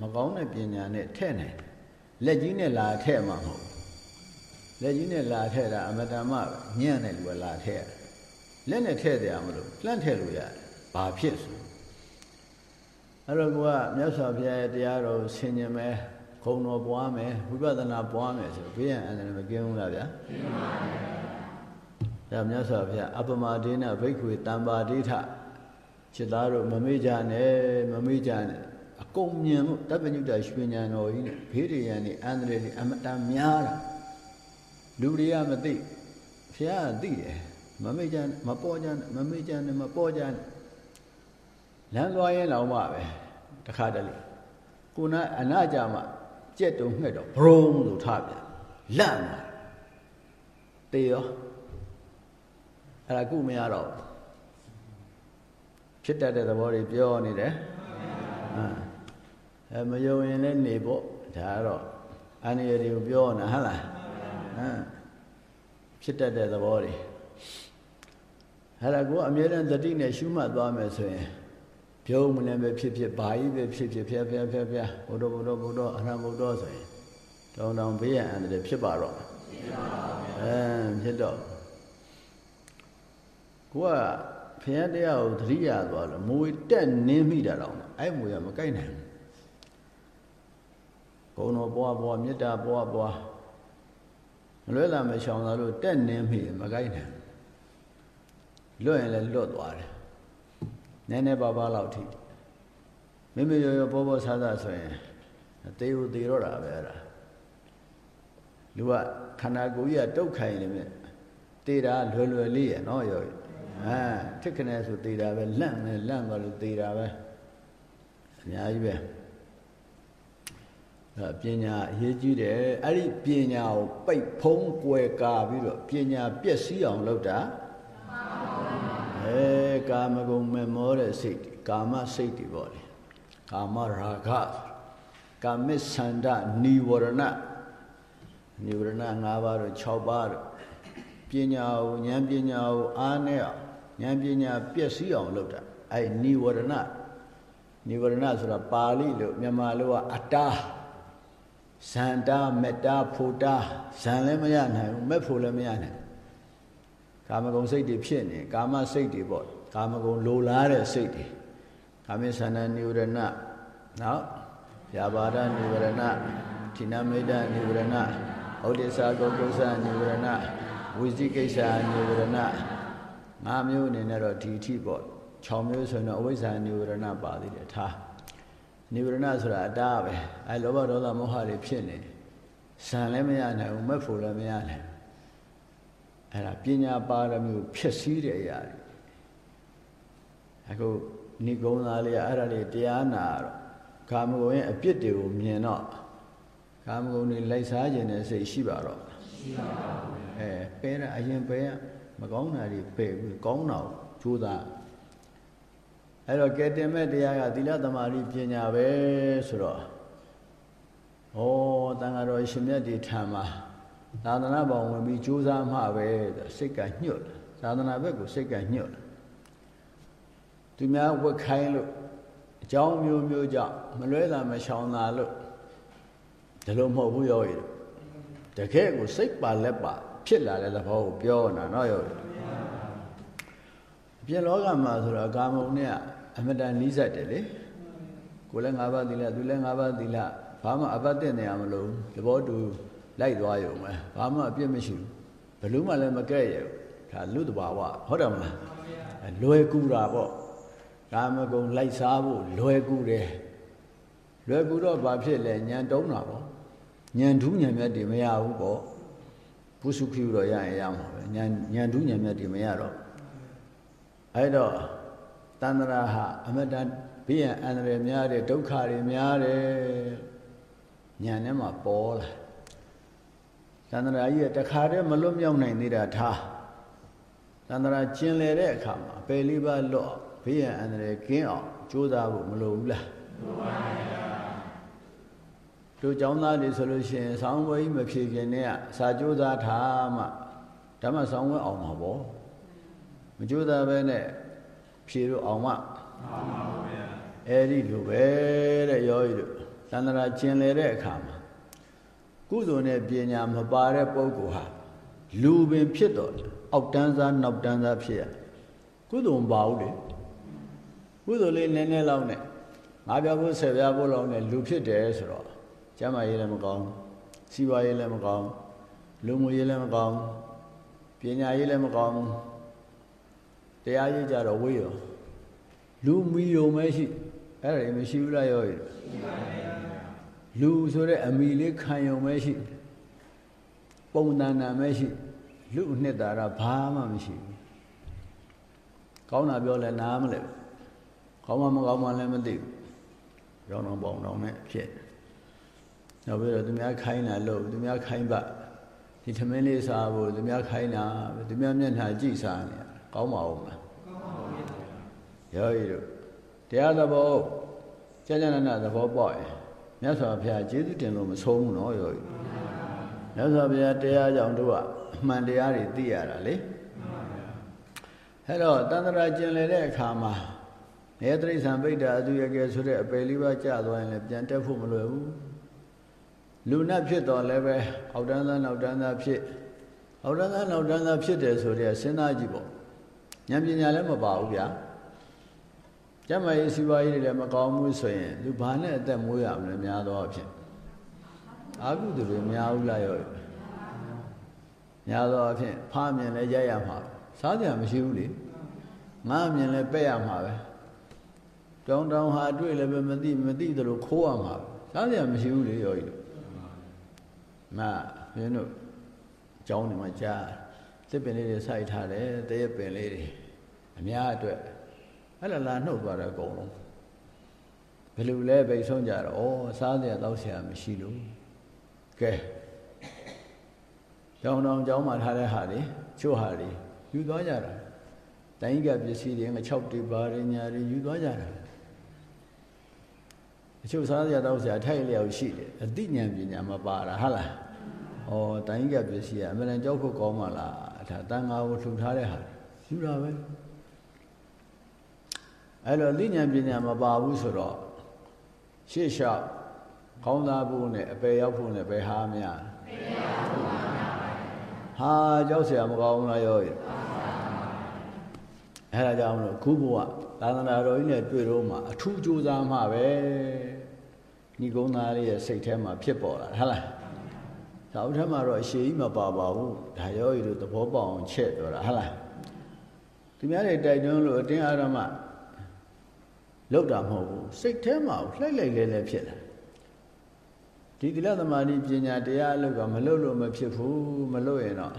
မကောင်းတဲ့ပညာနဲ့ထဲ့နိုင်တယ်လက်ကြီးနဲ့လာထဲ့မှာမဟုတ်လက်ကြီးနဲ့လာထဲ့တာအမတန်မှညံ့တဲ့လူကလာထဲ့ရတယ်လက်နဲ့ထဲ့တယ်မလို့လှန့်ထဲ့လို့ရတယ်ဘာဖြစ်ဆိုအဲ့တော့ကမြတ်စွာဘုရားရဲ့တရားတော်ဆင်ញင်မယ်ခုံတော်ပွားမယ်ဝိပဿနာပွားမယ်ဆိုဘေးရန်အန္တရာယ်မကင်းဘူးလားဗျာကင်းပါဗျာ ဒါမြတ်စွာဘုရားအပမဒေနဘိက္ခွေတံပါဒိဋ္ဌจิตသားတို့မမေ့ကြနဲ့မမေ့ကြနဲ့အကုန်မြင်မှုတပ္ပညုတရွှေဉဏ်တော်ကြီးနဲ့ဘေးရရန်နေအန္တရာယ်တွေအမတန်များတာလူတွေကမသိဘုရားကသိတယ်မမေ့ကြမပေါ်ကြမမေ့ကြနဲ့မပေါ်ကြနဲ့လမ်းသွားရင်လောင်ပါပဲတခါတလေကိုနာအနာကြမှာကြက်တုံငှက်တော့ဘရုံဆိုထပြန်လန့်သွားတေရော အဲ့ဒါကုမရတော့ဖြစ်တတ်တဲ့သဘောတွေပြောနေတယ်အဲမယုံရင်လည်းနေပေါ့ဒါကတော့အန္တရာယ်တွေကိုပြောနေဟုတ်လားဟမ်ဖြစ်တတ်တဲ့သဘောတွေအဲ့ဒါကိုအမြဲတမ်းတတိနဲ့ရှုမှတ်သွားမယ်ဆိုရင်ပြုံးမလည်းပဲဖြစ်ဖြစ်ဘာကြီးပဲဖြစ်ဖြစ်ဖျားဖျားဖျားဖျားဘုဒ္ဓဘုဒ္ဓဘုဒ္ဓအရဟံဘုဒ္ဓဆိုရင်တောင်းတောင်းဘေးရန်အန္တရာယ်ဖြစ်ပါတော့ဖြစ်ပါဘူးအဲဖြစ်တော့ ကိုကဖျားတရားကိုသတိရသွားလို့မွေတက်နင်းမိတာတော့အဲ့မွေကမကိုက်နိုင်ဘူးဘုံတော်ပွားပွားမေတ္တာပွားပွားမလွဲလာမရှောင်သာလို့တက်နင်းမိမကိုက်နိုင်လွတ်ရင်လည်းလွတ်သွားတယ်နည်းနည်းပါးပါးလောက်ထိမိမိရောရောပေါ်ပေါ်ဆားဆားဆိုရင်သေကိုသေတော့တာပဲအဲ့ဒါလူကခန္ဓာကိုယ်ကြီးကတုတ်ခိုင်နေမြဲသေတာလွယ်လွယ်လေးရနော်ရော အာထစ်ခနဲ့ဆိုသေတာပဲလန့်မယ်လန့်သွားလို့သေတာပဲအများကြီးပဲအဲပညာအရေးကြီးတယ်အဲ့ဒီပညာကိုပိတ်ဖုံးကွယ်ကာပြီးတော့ပညာပြည့်စည်အောင်လုပ်တာအဲကာမဂုဏ်မမောတဲ့စိတ်ကာမစိတ်တွေပေါ့လေကာမရာဂကာမစ္ဆန္ဒနိဝရဏနိဝရဏ၅ပါးတော့6ပါးတော့ပညာကိုဉာဏ်ပညာကိုအားနဲ့အောင် ဉာဏ်ပညာပြည့်စည်အောင်လုပ်တာအဲနိဝရဏနိဝရဏဆိုတာပါဠိလိုမြန်မာလိုကအတားဇန္တာမတာဖို့တာဇန်လည်းမရနိုင်ဘူးမဲ့ဖို့လည်းမရနိုင်ကာမဂုဏ်စိတ်တွေဖြစ်နေကာမစိတ်တွေပေါ့ကာမဂုဏ်လိုလားတဲ့စိတ်တွေကာမိသန္နနိဝရဏနောက်ယာဘာဒနိဝရဏဌိနမေတ္တနိဝရဏဩဒိသဂုကုသနိဝရဏဝိဇိကိစ္စနိဝရဏ ငါးမျိုးအနေနဲ့တော့ဒီအထိပေါ့6မျိုးဆိုရင်တော့အဝိဇ္ဇာနိဝရဏပါသေးတယ်ထားနိဝရဏဆိုတာအတားပဲအဲလောဘဒေါသမောဟတွေဖြစ်နေဇံလည်းမရနိုင်ဘူးမက်ဖို့လည်းမရနိုင်အဲ့ဒါပညာပါရမီကိုဖြစ်စည်းတဲ့အရာတွေအခုဏိကုံးသားလေးအဲ့ဒါလေးတရားနာတော့ကာမဂုဏ်ရဲ့အပြစ်တွေကိုမြင်တော့ကာမဂုဏ်တွေလိုက်စားခြင်းနဲ့စိတ်ရှိပါတော့ရှိပါဘူးအဲအဲပယ်တာအရင်ပယ်ရ မကောင်းတာတွေပယ်ပြီးကောင်းတာကိုကြိုးစားအဲ့တော့ကဲတင်မဲ့တရားကသီလသမာဓိပညာပဲဆိုတော့ဩတန်ဃာတော်ရှင်မြတ်ဒီထံမှာသာသနာ့ဘောင်ဝင်ပြီးကြိုးစားမှပဲစိတ်ကညှွတ်သာသနာဘက်ကိုစိတ်ကညှွတ်သူများဝက်ခိုင်းလို့အကြောင်းမျိုးမျိုးကြောင့်မလွဲတာမရှောင်တာလို့ဒီလိုမဟုတ်ဘူးရောရည်တကယ်ကိုစိတ်ပါလက်ပါ ဖြစ်လာတဲ့သဘောကိုပြောတာနော်ရောရည်ပြင်လောကမှာဆိုတော့ကာမုံနဲ့အမတန်နီးစပ်တယ်လေကိုလည်း၅ပါးသီလသူလည်း၅ပါးသီလဘာမှအပတ်တဲ့နေရမလို့သဘောတူလိုက်သွားရုံပဲဘာမှအပြစ်မရှိဘူးဘယ်လို့မှလည်းမကဲ့ရဘူးဒါလူတဘာဝဟုတ်တယ်မလားလွယ်ကူတာပေါ့ကာမဂုဏ်လိုက်စားဖို့လွယ်ကူတယ်လွယ်ကူတော့ဘာဖြစ်လဲညံတုံးတာပေါ့ညံထူးညံမြတ်တွေမရဘူးပေါ့ ဘုစုခိတော့ရရင်ရမှာပဲညံညံထူးညံမြတ်တွေမရတော့အဲ့တော့တန္တရာဟာအမတန်ဘေးရန်အန္တရာယ်များတယ်ဒုက္ခတွေများတယ်ညံထဲမှာပေါ်လာတန္တရာကြီးကတခါတည်းမလွတ်မြောက်နိုင်သေးတာထားတန္တရာကျင်လေတဲ့အခါမှာပယ်လေးပါလွတ်ဘေးရန်အန္တရာယ်ကင်းအောင်ကြိုးစားဖို့မလိုဘူးလားလိုပါဘူး တို့เจ้าသားတွေဆိုလို့ရှိရင်ဆောင်းပွဲကြီးမဖြေခင်နဲ့ကစာကြိုးစားထားမှဓမ္မဆောင်းပွဲအောင်မှာပေါ့မကြိုးစားပဲနဲ့ဖြေလို့အောင်မှအောင်ပါဗျာအဲ့ဒီလိုပဲတဲ့ရောဤတို့သန္တရာကျင်လေတဲ့အခါမှာကုသိုလ်နဲ့ပညာမပါတဲ့ပုဂ္ဂိုလ်ဟာလူပင်ဖြစ်တော့အောက်တန်းစားနောက်တန်းစားဖြစ်ရကုသိုလ်မပါဘူးလေကုသိုလ်လေးနည်းနည်းလောက်နဲ့ငါးပြဖို့ဆယ်ပြဖို့လောက်နဲ့လူဖြစ်တယ်ဆိုတော့ ကျမ်းမာရေးလည်းမကောင်းစီးပွားရေးလည်းမကောင်းလူမှုရေးလည်းမကောင်းပညာရေးလည်းမကောင်းတရားရေးကြတော့ဝေးရောလူမီယုံမရှိအဲ့ဒါမရှိဘူးလားရောရှိပါဘူးလူဆိုတဲ့အမိလေးခံယုံမရှိပုံတန်တန်မရှိလူနှစ်သာရဘာမှမရှိဘူးကောင်းတာပြောလဲနားမလဲကောင်းမှမကောင်းမှလည်းမသိဘူးရောင်းတော့ပေါအောင်တော့နဲ့ဖြစ် နောက်ပြီးတော့သူများခိုင်းတာလို့သူများခိုင်းပါဒီထမင်းလေးစားဖို့သူများခိုင်းတာသူများမျက်နှာကြည့်စားနေကောင်းပါဦးမလားကောင်းပါဘူးရောဤတို့တရားသဘောကျကျနနသဘောပေါက်ရင်မြတ်စွာဘုရားကျေးဇူးတင်လို့မဆုံးဘူးနော်ယောဂီမြတ်စွာဘုရားတရားကြောင့်တို့ကအမှန်တရားတွေသိရတာလေအဲ့တော့တန်ត្រာကျင်လေတဲ့အခါမှာနေတိရစ္ဆာန်ပိဋ္ဌာအသူရကဲဆိုတဲ့အပယ်လေးပါးကျသွားရင်လည်းပြန်တက်ဖို့မလွယ်ဘူး လူနဲ့ဖြစ်တော်လည်းပဲအောက်တန်းသားနောက်တန်းသားဖြစ်အောက်တန်းသားနောက်တန်းသားဖြစ်တယ်ဆိုတဲ့စဉ်းစားကြည့်ပေါ့ဉာဏ်ပညာလည်းမပါဘူးဗျာကျမရေးစီပွားရေးတွေလည်းမကောင်းဘူးဆိုရင်လူဘာနဲ့အသက်မွေးရမလဲများသောအဖြစ်အာဟုသူတွေများဘူးလားရောများသောအဖြစ်ဖားမြင်လဲရိုက်ရမှာစားကြမရှိဘူးလေငားမြင်လဲပဲ့ရမှာပဲတောင်းတောင်းဟာတွေ့လည်းပဲမသိမသိသလိုခိုးရမှာစားကြမရှိဘူးလေရောကြီးတို့ မမင်းတို့အကြောင်းတွေမှာကြားတစ်ပင်လေးတွေစိုက်ထားတယ်တရက်ပင်လေးတွေအများအတွက်အဲ့လာလာနှုတ်သွားတယ်အကုန်လုံးဘယ်လိုလဲပိတ်ဆုံးကြတော့ဩစားစရာတောက်စရာမရှိလို့ကဲကြောင်တောင်ကြောင်းမှာထားတဲ့ဟာတွေချို့ဟာတွေယူသွားကြတာတိုင်းကပစ္စည်းတွေငါ6တိပါရညာတွေယူသွားကြတာ အချို့စားစရာတောက်စရာအထိုက်အလျောက်ရှိတယ်အသိဉာဏ်ပညာမပါတာဟုတ်လားဩတိုင်းကပစ္စည်းကအမှန်တန်ကြောက်ဖို့ကောင်းမှလားဒါတန်ငါကိုလှူထားတဲ့ဟာယူတာပဲအဲ့တော့အသိဉာဏ်ပညာမပါဘူးဆိုတော့ရှေ့လျှောက်ကောင်းစားဖို့နဲ့အပေရောက်ဖို့နဲ့ဘယ်ဟာမရဟာကြောက်စရာမကောင်းလားရောရဲ့အဲ့ဒါကြောင့်မလို့ခုဘဝ သာသနာတော်ကြီးနဲ့တွေ့တော့မှအထူးကြိုးစားမှပဲညီကုန်းသားလေးရဲ့စိတ်ထဲမှာဖြစ်ပေါ်လာဟုတ်လားသာဥထမှာတော့အရှိကြီးမပါပါဘူးဒါရောရည်တို့သဘောပေါက်အောင်ချက်ပြောတာဟုတ်လားသူများတွေတိုက်တွန်းလို့အတင်းအာရမလောက်တာမဟုတ်ဘူးစိတ်ထဲမှာလှိုက်လိုက်လဲလဲဖြစ်လာဒီသီလသမာဓိပညာတရားအလုပ်ကမလုပ်လို့မဖြစ်ဘူးမလုပ်ရင်တော့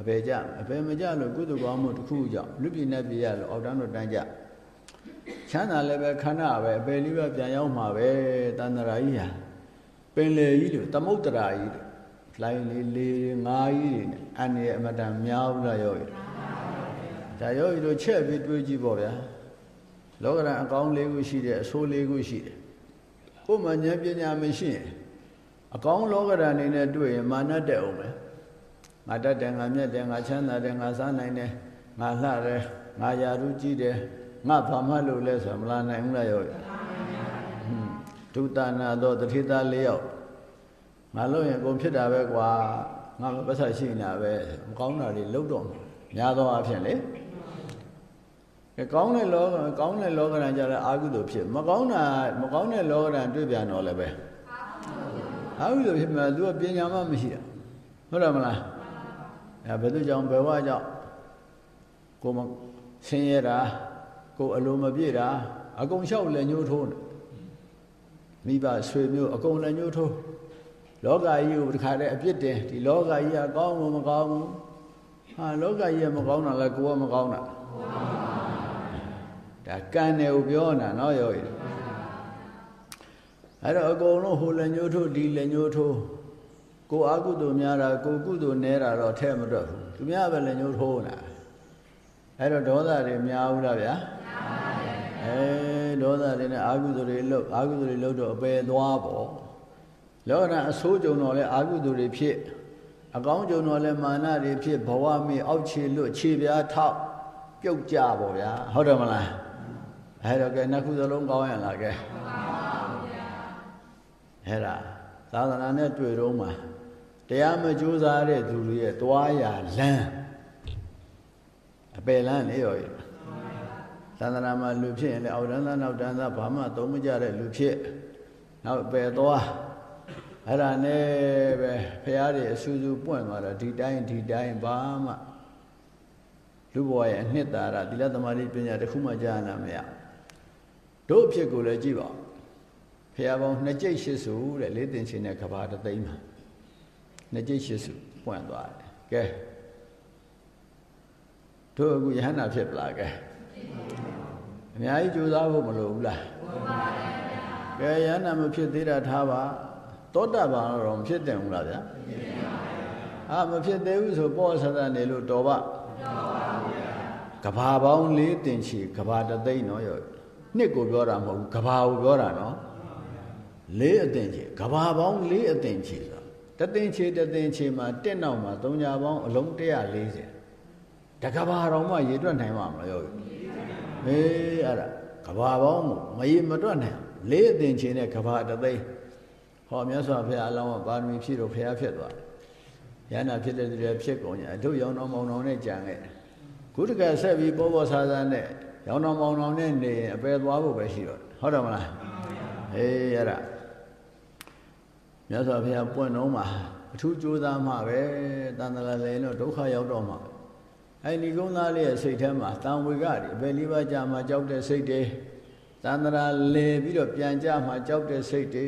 အပေကြအပေမကြလို့ကုသကောင်းမှုတစ်ခုကြောင့်လူပြည်နဲ့ပြည်ရလို့အောက်တန်းတော့တန်းကြ ချမ်းသာလည်းပဲခန္ဓာပဲအပေလေးပဲပြန်ရောက်မှာပဲတန်တရာကြီးဟာပင်လေကြီးလို့သမုတ်တရာကြီးလို့လိုင်းလေးလေးငါးကြီးတွေနဲ့အန္တရာယ်အမတန်များဘူးလားယောဂီဒါယောဂီတို့ချက်ပြီးတွေးကြည့်ပေါ့ဗျာလောကရန်အကောင်းလေးခုရှိတယ်အဆိုးလေးခုရှိတယ်ကိုယ်မှဉာဏ်ပညာမရှိရင်အကောင်းလောကရန်နေနဲ့တွေ့ရင်မာနတက်အောင်ပဲငါတတ်တယ်ငါမြတ်တယ်ငါချမ်းသာတယ်ငါစားနိုင်တယ်ငါလှတယ်ငါယာရုကြည့်တယ် ငါဘာမှလို့လဲဆိုမလားနိုင်ဘူးလားယောဂီဒုတနာသောတတိသား၄ယောက်ငါလို့ရင်အကုန်ဖြစ်တာပဲကွာငါမပတ်သက်ရှိနေတာပဲမကောင်းတာတွေလုံးတော့များသောအားဖြင့်လေကကောင်းတဲ့လောကကောင်းတဲ့လောကရန်ကြတဲ့အာဟုသို့ဖြစ်မကောင်းတာမကောင်းတဲ့လောကရန်တွေ့ပြန်တော့လည်းပဲအာဟုသို့ဖြစ်မှာသူကပညာမှမရှိတာဟုတ်တယ်မလားအဲဘယ်သူကြောင့်ဘယ်ဝါကြောင့်ကိုမဆင်းရဲတာ ကိုအလိုမပြည့်တာအကုန်လျှောက်လက်ညှိုးထိုးနေမိဘဆွေမျိုးအကုန်လက်ညှိုးထိုးလောကကြီးကိုတခါတည်းအပြစ်တင်ဒီလောကကြီးကကောင်းမမကောင်းဘူးဟာလောကကြီးကမကောင်းတာလဲကိုကမကောင်းတာဒါကံတယ်ကိုပြောနေတာနော်ယောဂီအဲ့တော့အကုန်လုံးဟိုလက်ညှိုးထိုးဒီလက်ညှိုးထိုးကိုအကုသိုလ်များတာကိုကုသိုလ်နည်းတာတော့ထဲမတော့ဘူးသူများပဲလက်ညှိုးထိုးနေတာအဲ့တော့ဒေါသတွေများဘူးလားဗျာ အဲဒေါသတွေနဲ့အာဟုသိုလ်တွေလှုပ်အာဟုသိုလ်တွေလှုပ်တော့အပယ်သွားပေါ့လောကအဆိုးကြုံတော့လဲအာဟုသိုလ်တွေဖြစ်အကောင်းကြုံတော့လဲမာနတွေဖြစ်ဘဝမေအောက်ခြေလွတ်ခြေပြားထောက်ပြုတ်ကြပေါ့ဗျာဟုတ်တယ်မလားအဲတော့ကဲနှစ်ခုစလုံးကောင်းရလားကဲအဲ့ဒါသာသနာနဲ့တွေ့တော့မှာတရားမကြိုးစားတဲ့သူတွေရဲ့တွားရလမ်းအပယ်လမ်းလေရော သန္တနာမှာလူဖြစ်ရင်လည်းအောက်တန်းသားနောက်တန်းသားဘာမှသုံးမကြတဲ့လူဖြစ်နောက်ပယ်သွားအဲ့ဒါနဲ့ပဲဖះတွေအဆူဆူပွင့်သွားတာဒီတိုင်းဒီတိုင်းဘာမှလူဘဝရဲ့အနှစ်သာရသီလသမာဓိပညာတစ်ခုမှကြားနာမရတို့အဖြစ်ကိုလည်းကြည့်ပါဖះပေါင်းနှစ်ကြိတ်ရှစ်စုတဲ့လေးတင်ချင်းနဲ့ကဘာတသိမ်းမှာနှစ်ကြိတ်ရှစ်စုပွင့်သွားတယ်ကဲတို့အခုယဟန္တာဖြစ်ပလားကဲ အများကြီးကြိုးစားဖို့မလိုဘူးလားကဲယဟန္တာမဖြစ်သေးတာထားပါသောတာပန်တော့မဖြစ်တယ်ဘူးလားဗျာအာမဖြစ်သေးဘူးဆိုပေါ့ဆဆနေလို့တော်ပါကဘာပေါင်းလေးတင်ချီကဘာတသိန်းနော်ရောနှစ်ကိုပြောတာမဟုတ်ဘူးကဘာကိုပြောတာနော်လေးအတင်ချီကဘာပေါင်းလေးအတင်ချီဆိုတသိန်းချီတသိန်းချီမှာတက်နောက်မှာသုံးညာပေါင်းအလုံး140တကဘာတော်မှရေတွက်နိုင်မှာမလားရော မေးအဲ့ဒါကဘာပေါင်းမရေမတွက်နိုင်လေးအတင်ချီနဲ့ကဘာတသိန်းဟောမြတ်စွာဘုရားအလောင်းကပါရမီဖြည့်တော့ဖျားဖြစ်သွားတယ်ရဟနာဖြစ်တဲ့သူတွေဖြစ်ကုန်ကြအတို့ရောင်တော်မောင်တော်နဲ့ကြံခဲ့တယ်ခုတကယ်ဆက်ပြီးပေါ်ပေါ်ဆာဆာနဲ့ရောင်တော်မောင်တော်နဲ့နေရင်အပယ်သွားဖို့ပဲရှိတော့ဟုတ်တယ်မလားအေးအဲ့ဒါမြတ်စွာဘုရားပွင့်တော့မှာအထူးကြိုးစားမှပဲတန်တရာလည်းတော့ဒုက္ခရောက်တော့မှာ အဲ့ဒီကုန်းသားလေးရဲ့စိတ်ထဲမှာတန်ဝေကတွေအပယ်လေးပါးကြာမှကြောက်တဲ့စိတ်တွေတန်တရာလဲပြီးတော့ပြန်ကြမှကြောက်တဲ့စိတ်တွေ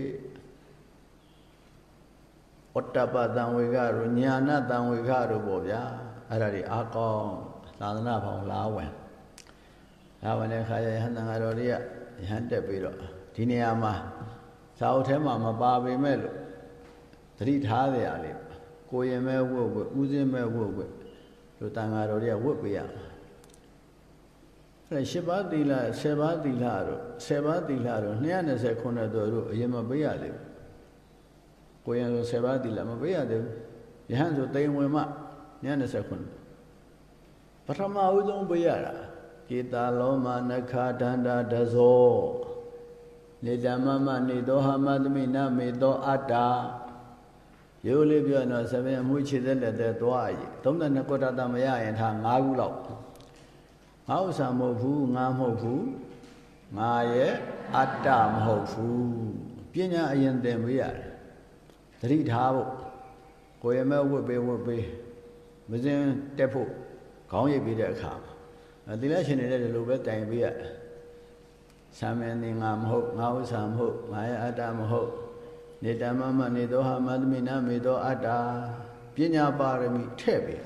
ဩတ္တပတံဝေကတို့ညာနာတံဝေကတို့ပေါ့ဗျာအဲ့ဒါတွေအာကောင်းသာသနာဖောင်လာဝင်လာဝင်တဲ့ခါကျယဟန်တန်ဃာတော်တွေကယဟန်တက်ပြီးတော့ဒီနေရာမှာသာအုပ်ထဲမှာမပါပေမဲ့လို့သတိထားရလေကိုရင်မဲ့ဝတ်ဝတ်ဦးစင်းမဲ့ဝတ်ဝတ် တို့တန်ဃာတော်တွေကဝတ်ပေးရမှာအဲ့ရှစ်ပါးသီလဆယ်ပါးသီလတို့ဆယ်ပါးသီလတို့220ခုနှစ်တော်တို့အရင်မပေးရလေဘူးကိုရင်ဆို7ပါးသီလမပေးရသေးဘူးယဟန်ဆိုတိမ်ဝင်မှ29ခုပထမဦးဆုံးပေးရတာကေတာလောမနခဒန္တာဒဇောနေတမမနေသောဟမသမိနမေသောအတ္တာ ရိုးလေးပြောတော့ဆပင်အမှုခြေသက်လက်သက်သွားရည်32ကုဋ္ဌတမရရင်ထား5ခုလောက်ငါဥစ္စာမဟုတ်ဘူးငါမဟုတ်ဘူးငါရဲ့အတ္တမဟုတ်ဘူးပညာအရင်သင်ပေးရတယ်သတိထားဖို့ကိုယ်ရမဲ့ဝတ်ပေးဝတ်ပေးမစင်တက်ဖို့ခေါင်းရိပ်ပေးတဲ့အခါမှာသီလရှင်တွေလည်းဒီလိုပဲတိုင်ပေးရဆာမင်းနေငါမဟုတ်ငါဥစ္စာမဟုတ်ငါရဲ့အတ္တမဟုတ် နေတမမနေသောဟာမသမိနာမေသောအတ္တပညာပါရမီထည့်ပေး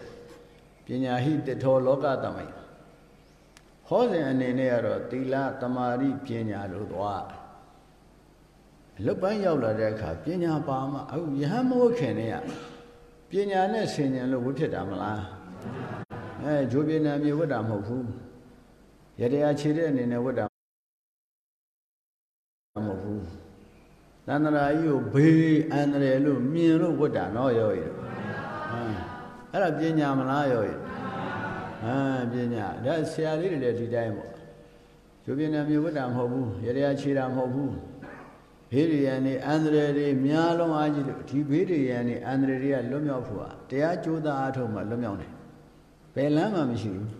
ပညာဟိတထောလောကတမိတ်ဟောစဉ်အနေနဲ့ကတော့သီလတမာရိပညာလို့သွားလုတ်ပန်းရောက်လာတဲ့အခါပညာပါမှအခုယဟန်မဟုတ်ခင်နဲ့ကပညာနဲ့ဆင်ញံလို့ဝိဖြစ်တာမလားအဲဂျိုးပညာမြေဝတ်တာမဟုတ်ဘူးရတရားခြေတဲ့အနေနဲ့ဝတ်တာမဟုတ်ဘူး သန္တရာကြီးကိုဘေးအန္တရာယ်လို့မြင်လို့ဝတ်တာနော်ရောရည်ဟမ်အဲ့ဒါပညာမလားရောရည်ဟမ်ပညာဒါဆရာလေးတွေလည်းဒီတိုင်းပေါ့ဂျိုးပညာမြေဝတ်တာမဟုတ်ဘူးရတရားခြေတာမဟုတ်ဘူးဘေးရည်နေအန္တရာယ်တွေများလုံးအားကြီးလို့ဒီဘေးရည်နေအန္တရာယ်တွေကလွတ်မြောက်ဖို့ဟာတရားကြိုးစားအားထုတ်မှလွတ်မြောက်တယ်ဘယ်လမ်းမှမရှိဘူး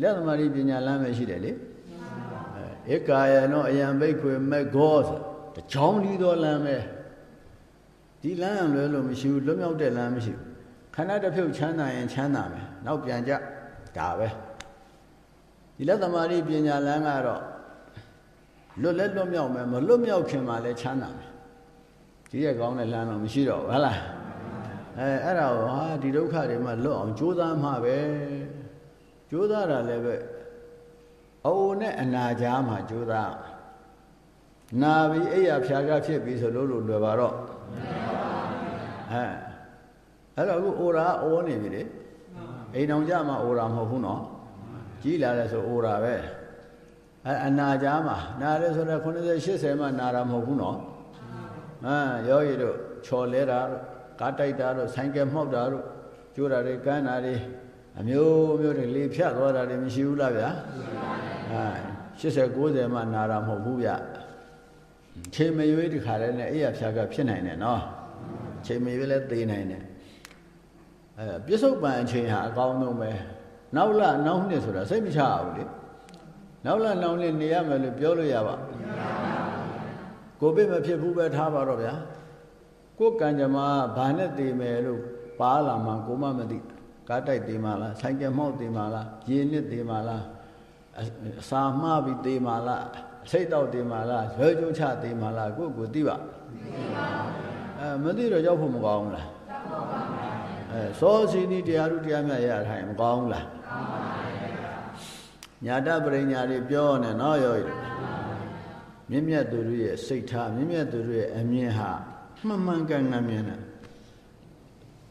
လက်သမားကြီးပညာလမ်းပဲရှိတယ်လေဧကာယနောအယံဘိက္ခွေမေဂောဆို တချောင်းလီသောလမ်းပဲဒီလမ်းလွဲလို့မရှိဘူးလွတ်မြောက်တဲ့လမ်းမရှိဘူးခန္ဓာတစ်ဖြုတ်ချမ်းသာရင်ချမ်းသာမယ်နောက်ပြန်ကြဒါပဲဒီလက်သမားကြီးပညာလမ်းကတော့လွတ်လက်လွတ်မြောက်မယ်မလွတ်မြောက်ခင်မှလည်းချမ်းသာမယ်ဒီရဲ့ကောင်းတဲ့လမ်းတော့မရှိတော့ဘူးဟုတ်လားအဲအဲ့ဒါကိုဟာဒီဒုက္ခတွေမှလွတ်အောင်ကြိုးစားမှပဲကြိုးစားတာလည်းပဲအိုနဲ့အနာကြားမှာကြိုးစား နာပြီးအိယာဖြာကဖြစ်ပြီးဆိုလို့လို့လွယ်ပါတော့အဲအဲ့တော့အခုအိုရာအိုးနေပြီလေအိမ်အောင်ကြမှာအိုရာမဟုတ်ဘူးနော်ကြီးလာတယ်ဆိုအိုရာပဲအဲအနာကြားမှာနာတယ်ဆိုတော့90 80မှနာတာမဟုတ်ဘူးနော်ဟမ်ရောရည်တို့ချော်လဲတာတို့ကားတိုက်တာတို့ဆိုင်ကယ်မှောက်တာတို့ကျိုးတာတွေကန်းတာတွေအမျိုးမျိုးတွေလေဖြတ်သွားတာတွေမရှိဘူးလားဗျာအဲ80 90မှနာတာမဟုတ်ဘူးဗျ ချိန်မရွေးတခါလဲနဲ့အိယာဖြာကဖြစ်နိုင်တယ်နော်ချိန်မရွေးလဲသေနိုင်တယ်အဲပြစ္ဆုတ်ပံအချိန်ဟာအကောင်းဆုံးပဲနောက်လနောက်နှစ်ဆိုတာစိတ်မချဘူးလေနောက်လနောက်နှစ်နေရမယ်လို့ပြောလို့ရပါကိုဗစ်မဖြစ်ဘူးပဲထားပါတော့ဗျာကိုကံကြမ္မာဘာနဲ့တည်မယ်လို့ပါလာမှကိုမမသိကားတိုက်တည်မှလားဆိုင်ကယ်မှောက်တည်မှလားရေနစ်တည်မှလားအစာမှားပြီးတည်မှလားအ စိတ်တောက်တည်မှလားဇွဲကျိုးချတည်မှလားကိုကိုသိပါအဲမသိတော့ရောက်ဖို့မကောင်းဘူးလားအဲစောစီနီတရားဥတရားမြတ်ရထိုင်မကောင်းဘူးလားညာတပရိညာတွေပြောနေနော်ရောမြင့်မြတ်သူတို့ရဲ့စိတ်ထားမြင့်မြတ်သူတို့ရဲ့အမြင်ဟာမှန်မှန်ကန်ကန်မြင်တယ်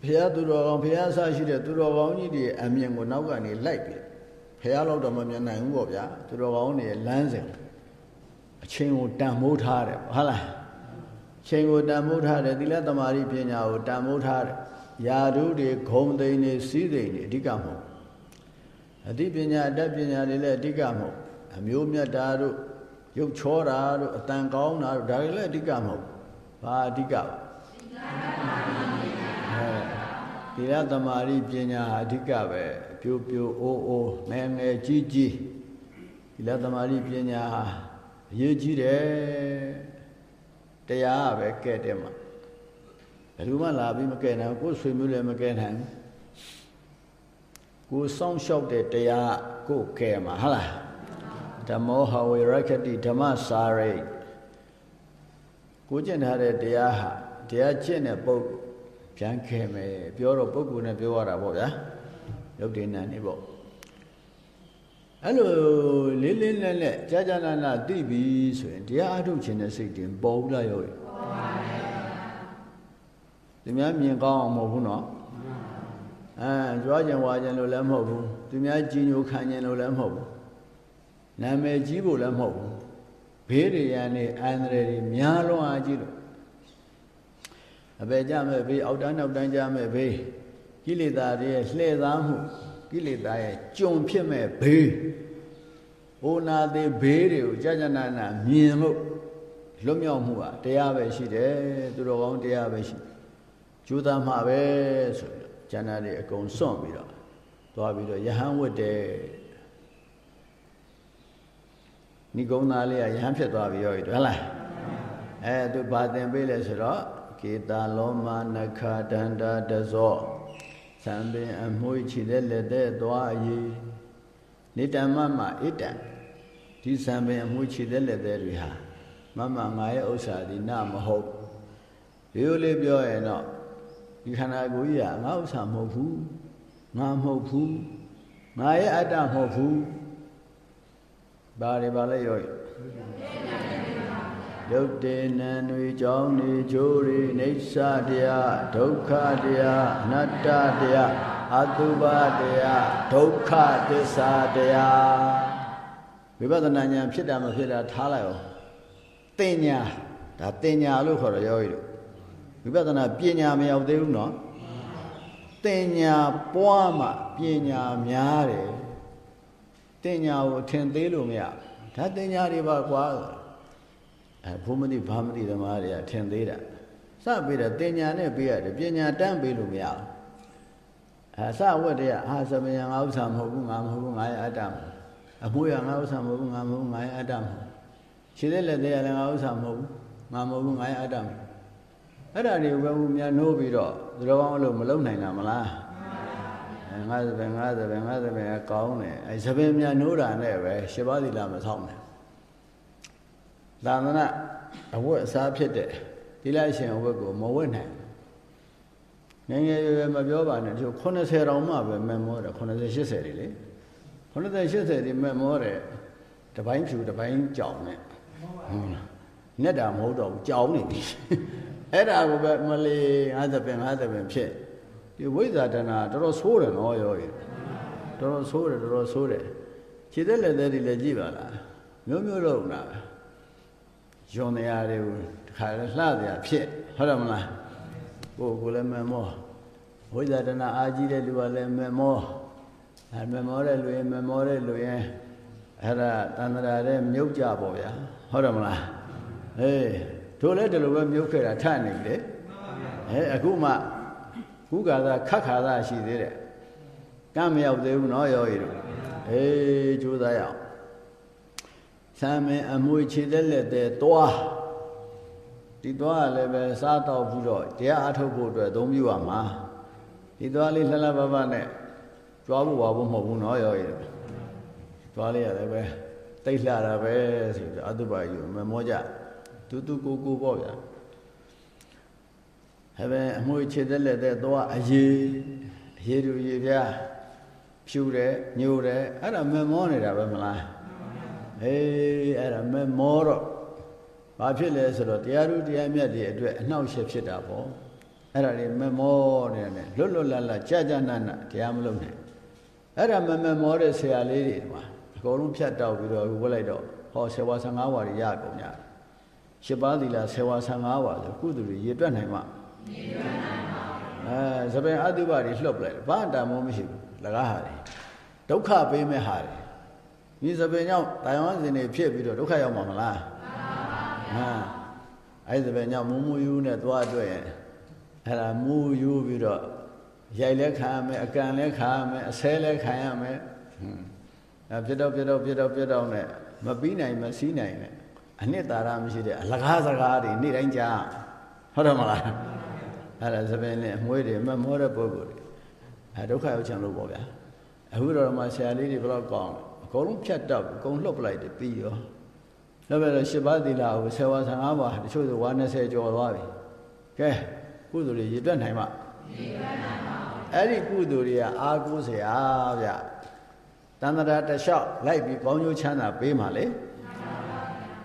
ဘုရားသူတော်ကောင်းဘုရားဆရှိတဲ့သူတော်ကောင်းကြီးတွေအမြင်ကိုနောက်ကနေလိုက်ပြီဘုရားလောက်တော့မမြင်နိုင်ဘူးပေါ့ဗျာသူတော်ကောင်းတွေလမ်းစဉ် အချိန်ကိုတန်မိုးထားတယ်ဟုတ်လားချိန်ကိုတန်မိုးထားတယ်သီလသမာဓိပညာကိုတန်မိုးထားတယ်ယာဓုတွေဂုံသိန်းတွေစီးသိန်းတွေအဓိကမဟုတ်အသိပညာအတတ်ပညာတွေလည်းအဓိကမဟုတ်အမျိုးမြတ်တာတို့ရုပ်ချောတာတို့အတန်ကောင်းတာတို့ဒါတွေလည်းအဓိကမဟုတ်ဘာအဓိကသီလသမာဓိပညာဟာအဓိကပဲပြိုပြိုအိုးအိုးငယ်ငယ်ကြီးကြီးသီလသမာဓိပညာဟာ အရေးကြီးတယ်တရားပဲကဲ့တယ်မှာဘယ်သူမှလာပြီးမကဲ့နိုင်ကိုယ်ဆွေမျိုးလည်းမကဲ့နိုင်ကိုယ်စောင့်ရှောက်တဲ့တရားကိုယ်ကဲမှာဟုတ်လားဓမ္မောဟဝေရခတိဓမ္မစာရိတ်ကိုကျင့်ထားတဲ့တရားဟာတရားကျင့်တဲ့ပုဂ္ဂိုလ်ပြန်ခဲ့မယ်ပြောတော့ပုဂ္ဂိုလ်နဲ့ပြောရတာပေါ့ဗျာရုပ်တည်နံနေပေါ့ အဲ့လိုလေးလေးနဲ့နဲ့ကြာကြာနာနာသိပြီဆိုရင်တရားအထုတ်ခြင်းတဲ့စိတ်တင်ပေါ်ဘူးလားရောပေါ်ပါဘူးသူများမြင်ကောင်းအောင်မဟုတ်ဘူးနော်အဲကြွားကြံဝါကြံလို့လည်းမဟုတ်ဘူးသူများကြည်ညိုခံကြံလို့လည်းမဟုတ်ဘူးနာမည်ကြီးဖို့လည်းမဟုတ်ဘူးဘေးတွေရန်နေအန္တရာယ်တွေများလွန်အားကြီးလို့အပေကြမဲ့ဘေးအောက်တန်းနောက်တန်းကြမဲ့ဘေးကိလေသာတွေရဲ့လှည့်သားမှု ကိလေသာရဲ့ကြုံဖြစ်မဲ့ဘေးဟိုနာသေးဘေးတွေကိုကြာကြာနာနာမြင်လို့လွတ်မြောက်မှုဟာတရားပဲရှိတယ်သူတော်ကောင်းတရားပဲရှိကျူးသားမှာပဲဆိုပြီးတော့ကျန်တာတွေအကုန်စွန့်ပြီးတော့သွားပြီးတော့ယဟန်ဝတ်တယ်နိဂုံးသားလေးကယဟန်ဖြစ်သွားပြီရောဟုတ်လားအဲသူဘာသင်ပေးလဲဆိုတော့ကေတာလောမနခဒန္တာတဇော သံပင်အမွှေးချီတဲ့လက်တဲ့သွားအည်နေတမမဣတံဒီသံပင်အမွှေးချီတဲ့လက်တဲ့တွေဟာမမငါရဲ့ဥစ္စာဒီနမဟုတ်ဒီလိုလေးပြောရင်တော့ဒီခန္ဓာကိုယ်ကြီးကငါဥစ္စာမဟုတ်ဘူးငါမဟုတ်ဘူးငါရဲ့အတ္တမဟုတ်ဘူးဘာတွေပါလဲရော ဟဒုတ်တေနံတွေကြောင်းနေချိုးတွေနေသတရားဒုက္ခတရားအနတ္တတရားအတုပတရားဒုက္ခသစ္စာတရားဝိပဿနာဉာဏ်ဖြစ်တာမဖြစ်တာထားလိုက်အောင်တင်ညာဒါတင်ညာလို့ခေါ်တော့ရောရည်တို့ဝိပဿနာပညာမရောက်သေးဘူးနော်တင်ညာပွားမှပညာများတယ်တင်ညာကိုထင်သေးလို့မရဒါတင်ညာတွေပါကွာ အဲဘုမတိဘာမတိသမားတွေကထင်သေးတာစပြီးတော့တင်ညာနဲ့ပေးရတယ်ပညာတန်းပေးလို့မရဘူးအဲစဝတ်တည်းအာသမယငါဥစ္စာမဟုတ်ဘူးငါမဟုတ်ဘူးငါရဲ့အတ္တမအမှုရငါဥစ္စာမဟုတ်ဘူးငါမဟုတ်ဘူးငါရဲ့အတ္တမခြေသက်လက်သေးရလည်းငါဥစ္စာမဟုတ်ဘူးငါမဟုတ်ဘူးငါရဲ့အတ္တမအဲ့ဒါတွေကိုဘယ်ဘူးများနှိုးပြီးတော့သူတော်ကောင်းလို့မလုံနိုင်တာမလားအဲငါသဘင်ငါသဘင်ငါသဘင်ကောင်းတယ်အဲသဘင်များနှိုးတာနဲ့ပဲရှင်းပါးသီလာမဆောင်နဲ့ သာသနာအဝတ်အစားဖြစ်တဲ့ဒီလိုက်ရှင်အဝတ်ကိုမဝတ်နိုင်ငယ်ငယ်ရွယ်ရွယ်မပြောပါနဲ့သူ80တောင်မှပဲမမောတယ်80 80တွေလေ80 80တွေမမောတယ်တပိုင်းဖြူတပိုင်းကြောင်နဲ့ဟုတ်လားနဲ့တာမဟုတ်တော့ဘူးကြောင်နေပြီအဲ့ဒါကိုပဲမလေး50ပင်50ပင်ဖြစ်ဒီဝိဇာတနာတော်တော်ဆိုးတယ်နော်ရောရေတော်တော်ဆိုးတယ်တော်တော်ဆိုးတယ်ခြေသက်လက်သက်တွေလည်းကြည့်ပါလားမျိုးမျိုးတော့နာ ယွန်နေရာတွေကိုတခါလဲလှစရာဖြစ်ဟုတ်တယ်မလားကိုယ်ကိုလည်းမမောဝိဇာတနာအာကြီးတဲ့လူကလည်းမမောအဲမမောတဲ့လူရင်မမောတဲ့လူရင်အဲ့ဒါတန္တရာတဲ့မြုပ်ကြပေါ့ဗျာဟုတ်တယ်မလားအေးတို့လည်းဒီလိုပဲမြုပ်ခဲ့တာထနေပြီလေအဲအခုမှခုကာသာခတ်ခါသာရှိသေးတယ်ကမ်းမရောက်သေးဘူးနော်ရောရီတို့အေးကြိုးစားရအောင် သံမင်အမွေခြေသက်လက်တဲ့သွားဒီသွားလည်းပဲစားတော့ဘူးတော့တရားအထုတ်ဖို့အတွက်သုံးပြရမှာဒီသွားလေးလှလှပပနဲ့ကြွားဖို့ပါဖို့မဟုတ်ဘူးနော်ရောရီတို့သွားလေးရတယ်ပဲတိတ်လှတာပဲဆိုပြီးအတုပါယူမမောကြတူတူကိုကိုပေါ့ဗျာဟဲ့ပဲအမွေခြေသက်လက်တဲ့သွားအရေးအရေးတူရေးဗျာဖြူတယ်ညိုတယ်အဲ့ဒါမမောနေတာပဲမလား အေးအဲ့ဒါမမောတော့ဘာဖြစ်လဲဆိုတော့တရားသူတရားမြတ်တွေအတွက်အနှောက်အယှက်ဖြစ်တာပေါ့အဲ့ဒါတွေမမောနေတယ်လွတ်လွတ်လပ်လပ်ကြာကြာနာနာတရားမလုပ်နိုင်အဲ့ဒါမမမောတဲ့ဆရာလေးတွေမှာအကုန်လုံးဖြတ်တောက်ပြီးတော့ဝတ်လိုက်တော့ဟောဆယ်ဝါ15ဝါတွေရကုန်ကြတယ်ရှစ်ပါးသီလဆယ်ဝါ15ဝါဆိုကုသိုလ်တွေရေတွက်နိုင်မှာရေတွက်နိုင်ပါအဲသပင်အတုပတွေလှုပ်လိုက်ဘာတမိုးမရှိဘူးလကားဟာတွေဒုက္ခပေးမဲ့ဟာတွေ ဒီသပင်ကြောင့်တာယောစင်တွေဖြစ်ပြီးတော့ဒုက္ခရောက်မှာမလားမှန်ပါဗျာဟာအဲ့သပင်ကြောင့်မူမူယူနဲ့သွားအတွက်အဲ့ဒါမူယူပြီးတော့ရိုက်လဲခံရမယ်အကန်လဲခံရမယ်အဆဲလဲခံရမယ်ဟွန်းအဲပြတော့ပြတော့ပြတော့ပြတော့နဲ့မပြီးနိုင်မစီးနိုင်နဲ့အနှစ်သာရမရှိတဲ့အလကားစကားတွေနေ့တိုင်းကြားဟုတ်တယ်မလားအဲ့ဒါသပင်နဲ့အမွှေးတွေမမောတဲ့ပုဂ္ဂိုလ်တွေအဲဒုက္ခရောက်ချင်လို့ပေါ့ဗျာအခုတော့မှဆရာလေးတွေဘယ်တော့ကောင်းလဲအ ကုန်လုံးဖြတ်တောက်အကုန်လှုပ်ပလိုက်တယ်ပြီးရောနောက်ပဲတော့၈ပါးသီလကိုဆယ်ဝါ15ပါးတချို့ဆိုဝါ20ကျော်သွားပြီကဲကုသိုလ်တွေရည်တွက်နိုင်မှာရည်တွက်နိုင်ပါဘူးအဲ့ဒီကုသိုလ်တွေကအာကိုးစရာဗျတန္တရာတလျှောက်လိုက်ပြီးကောင်းကျိုးချမ်းသာပေးမှာလေ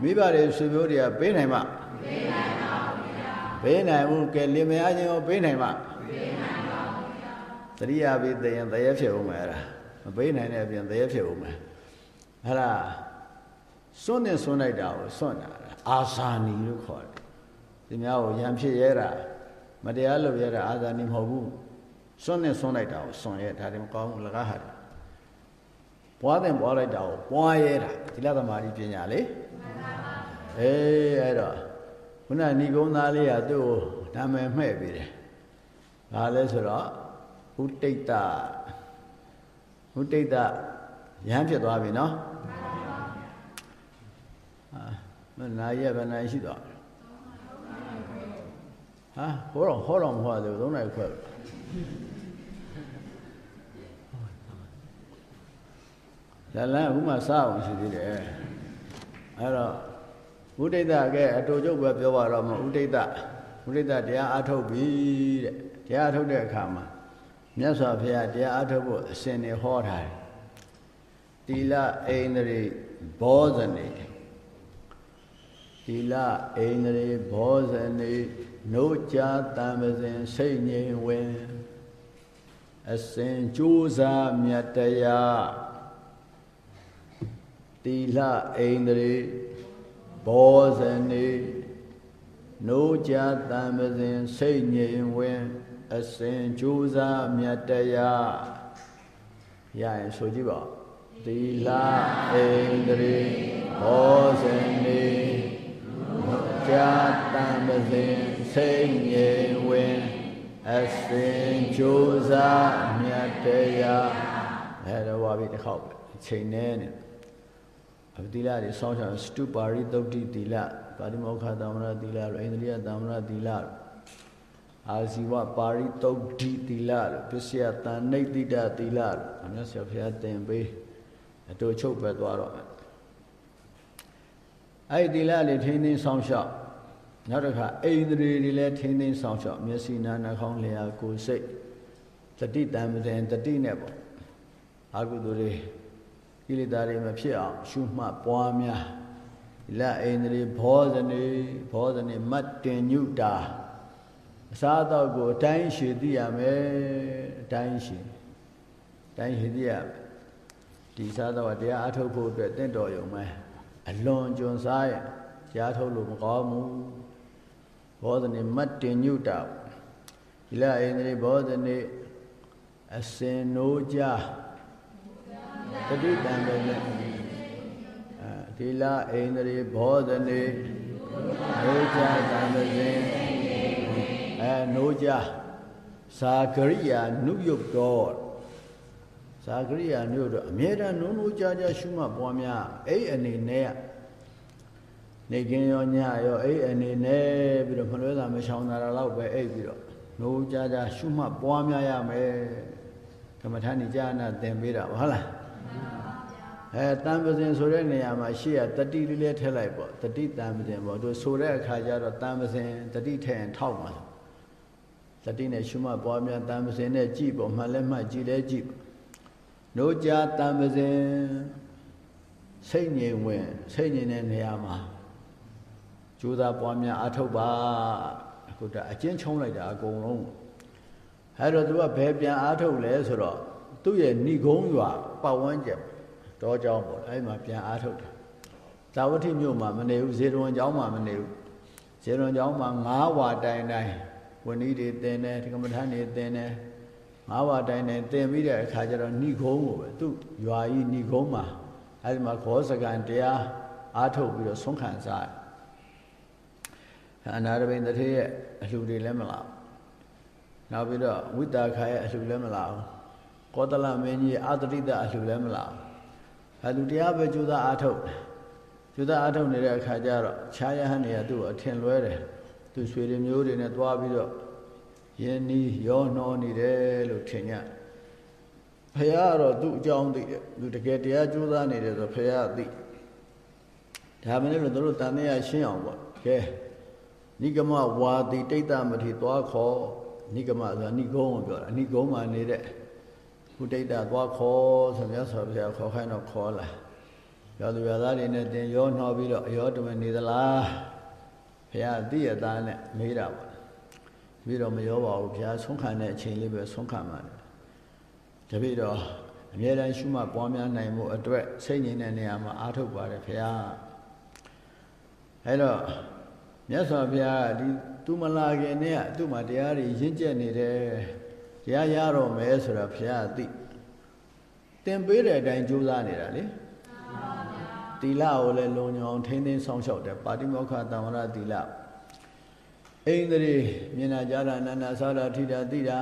မိဘတွေဆွေမျိုးတွေကပေးနိုင်မှာပေးနိုင်ပါဘူးဗျာပေးနိုင်ဘူးကဲလင်မယားချင်းကိုပေးနိုင်မှာပေးနိုင်ပါဘူးဗျာတရိယာပိတယံတရေဖြစ်ဦးမယ်အဲ့ဒါမပေးနိုင်တဲ့အပြင်တရေဖြစ်ဦးမယ် အဲ့ဒါစွန့်နေစွန့်လိုက်တာကိုစွန့်တာအာဇာနီလို့ခေါ်တယ်ဒီများကိုရံဖြစ်ရဲတာမတရားလုပ်ရဲတာအာဇာနီမဟုတ်ဘူးစွန့်နေစွန့်လိုက်တာကိုစွန့်ရဲဒါတွေမကောင်းဘူးလကားဟာပွားတဲ့ပွားလိုက်တာကိုပွားရဲတာဒီလသမารီပညာလေအေးအဲ့တော့ခုနဏီကုန်းသားလေးကသူ့ကိုနာမည်မှဲ့ပြီးတယ်။ဘာလဲဆိုတော့ဥတိတ်တဥတိတ်တ ရဟန်းဖြစ်သွားပြီနော်။ဟာမနာရဲ့ဗနာရှိတော့ဟာဟောတော့ဟောတော့မဟောသေးဘူးသုံးနိုင်ခွဲလာလာအခုမှစအောင်ရှိသေးတယ်အဲ့တော့ဥဒိတကအတူချုပ်ပဲပြောပါတော့မဥဒိတဥဒိတတရားအထုတ်ပြီတဲ့တရားအထုတ်တဲ့အခါမှာမြတ်စွာဘုရားတရားအထုတ်ဖို့အစဉ်နေဟောထားတယ် တီလအိန္ဒြေဘောဇနေဒီီလအိန္ဒြေဘောဇနေနှုတ်ကြတံပစဉ်စိတ်ငြိမ်ဝင်အစဉ်ကြိုးစားမြတ်တရားတီလအိန္ဒြေဘောဇနေနိုးကြတံပစဉ်စိတ်ငြိမ်ဝင်အစဉ်ကြိုးစားမြတ်တရားရရင်ဆိုကြည့်ပါ သီလအိန္ဒြေဘောဇနေကြာတံပစဉ်စိတ်ငြိမ်ဝင်အစဉ်ကြိုးစားမြတ်တရားအဲတော့ဝါပြီတစ်ခေါက်ပဲအချိန်နဲ့နေအသီလတွေစောင့်ချစတုပါရိသုတ်တိသီလပါတိမောက္ခသမ္မရသီလအိန္ဒြိယသမ္မရသီလအာဇီဝပါရိသုတ်တိသီလပစ္စယတန်နိတိတသီလအမြတ်စွာဘုရားသင်ပေး အတူချုပ်ပဲသွားတော့မယ်အဲ့ဒီသီလတွေထိန်းသိမ်းဆောင်ရှောက်နောက်တစ်ခါအိန္ဒြေတွေလည်းထိန်းသိမ်းဆောင်ရှောက်မျက်စိနာနှာခေါင်းလျှာကိုယ်စိတ်တတိတံပဒံတတိနဲ့ပေါ့အာဟုသူတွေကိလေသာတွေမဖြစ်အောင်ရှုမှတ်ပွားများလက်အိန္ဒြေဘောဇနေဘောဇနေမတ်တင်ညုတာအစားအသောက်ကိုအတိုင်းရှည်သိရမယ်အတိုင်းရှည်အတိုင်းရှည်သိရမယ် ဒီစားတော့တရားအထုတ်ဖို့အတွက်တင့်တော်ရုံပဲအလွန်ကျွံစားရကြားထုတ်လို့မကောင်းဘူးဘောဇနေမတ်တင်ညုတာဒီလက်အိန္ဒြေဘောဇနေအစင်နိုးကြတတိတံပဲအဲဒီလအိန္ဒြေဘောဇနေနိုးကြတံပစဉ်အဲနိုးကြသာကရိယာနုယုတ်တော် သာကရိယာနုယုတ်တော်အမြဲတမ်းနုံနုကြကြရှုမှတ်ပွားများအဲ့အနေနဲ့နေကင်းရောညရောအဲ့အနေနဲ့ပြီးတော့မလွဲတာမချောင်တာတော့ပဲအဲ့ပြီးတော့နိုးကြကြရှုမှတ်ပွားများရမယ်ကမ္မထာနိကြာနာသင်ပေးတာဟုတ်လားအဲတန်ပဇင်ဆိုတဲ့နေရာမှာရှေ့ကတတိလေးလေးထည့်လိုက်ပေါ့တတိတန်ပဇင်ပေါ့သူဆိုတဲ့အခါကျတော့တန်ပဇင်တတိထည့်ရင်ထောက်ပါတတိနဲ့ရှုမှတ်ပွားများတန်ပဇင်နဲ့ကြည့်ပေါ့မှတ်လဲမှတ်ကြည့်လဲကြည့် နိုးကြတန်ပဇင်စိတ်ငြိမ်ဝင်စိတ်ငြိမ်တဲ့နေရာမှာကြိုးစားပွားများအထုတ်ပါအခုတအကျဉ်းချုံးလိုက်တာအကုန်လုံးအဲ့တော့သူကဘယ်ပြန်အားထုတ်လဲဆိုတော့သူ့ရဲ့ဏိဂုံးရွာပတ်ဝန်းကျင်တောเจ้าပေါ့အဲ့မှာပြန်အားထုတ်တယ်သာဝတိမြို့မှာမနေဘူးဇေရဝန်เจ้าမှာမနေဘူးဇေရဝန်เจ้าမှာ၅ဝါတိုင်တိုင်ဝဏီတွေတင်တယ်ဒီကမ္မထာနေတင်တယ် ၅ဝါတိုင်တိုင်တင်ပြီးတဲ့အခါကျတော့ဏိဂုံးကိုပဲသူ့ရွာကြီးဏိဂုံးမှာအဲ့ဒီမှာခောစကံတရားအားထုတ်ပြီးတော့ဆုံးခံစားအနာရဘိန်တထေးရဲ့အလှူတွေလည်းမလာဘူးနောက်ပြီးတော့ဝိတာခါရဲ့အလှလည်းမလာဘူးကောသလမင်းကြီးအာတတိတအလှလည်းမလာဘူးအဲသူတရားပဲကြိုးစားအားထုတ်ကြိုးစားအားထုတ်နေတဲ့အခါကျတော့ခြားရဟန်းတွေကသူ့အထင်လွဲတယ်သူရွှေတွေမျိုးတွေနဲ့သွားပြီးတော့ ယင်းနီးရောနှောနေတယ်လို့ထင်ကြဖះကတော့သူ့အကြောင်းသိတယ်သူတကယ်တရားကြိုးစားနေတယ်ဆိုဖះသိဒါမင်းတို့တို့တန်တရားရှင်းအောင်ပေါ့ကဲနိဂမဝါတိတိတ်တမတိသွားခေါ်နိဂမဆိုတာနိဂုံးကိုပြောတာနိဂုံးမှာနေတဲ့ခုတိတ်တာသွားခေါ်ဆိုမြတ်စွာဘုရားခေါ်ခိုင်းတော့ခေါ်လာရောသူရသားတွေနဲ့တင်ရောနှောပြီးတော့အရောတမနေသလားဘုရားသိရသားနဲ့မေးတာပေါ့ ပြီးတော့မရောပါဘူးဘုရားဆုံးခံတဲ့အချိန်လေးပဲဆုံးခံပါတယ်တပိတော့အမြဲတမ်းရှုမှတ်ပွားများနိုင်မှုအတွက်စိတ်ငြိမ်တဲ့နေရာမှာအားထုတ်ပါတယ်ဘုရားအဲ့တော့မြတ်စွာဘုရားဒီသူမလာခင်နဲ့ကသူ့မှာတရားတွေရင့်ကျက်နေတယ်တရားရတော့မယ်ဆိုတာဘုရားသိသင်ပေးတဲ့အတိုင်းကြိုးစားနေတာလေတီလကိုလည်းလုံညောင်ထိမ့်သိမ်းဆောင်လျှောက်တယ်ပါတိမောက္ခတံဝရတီလ အိန္ဒြေမြင်နာကြတာနာနာသောတာထိတာသိတာ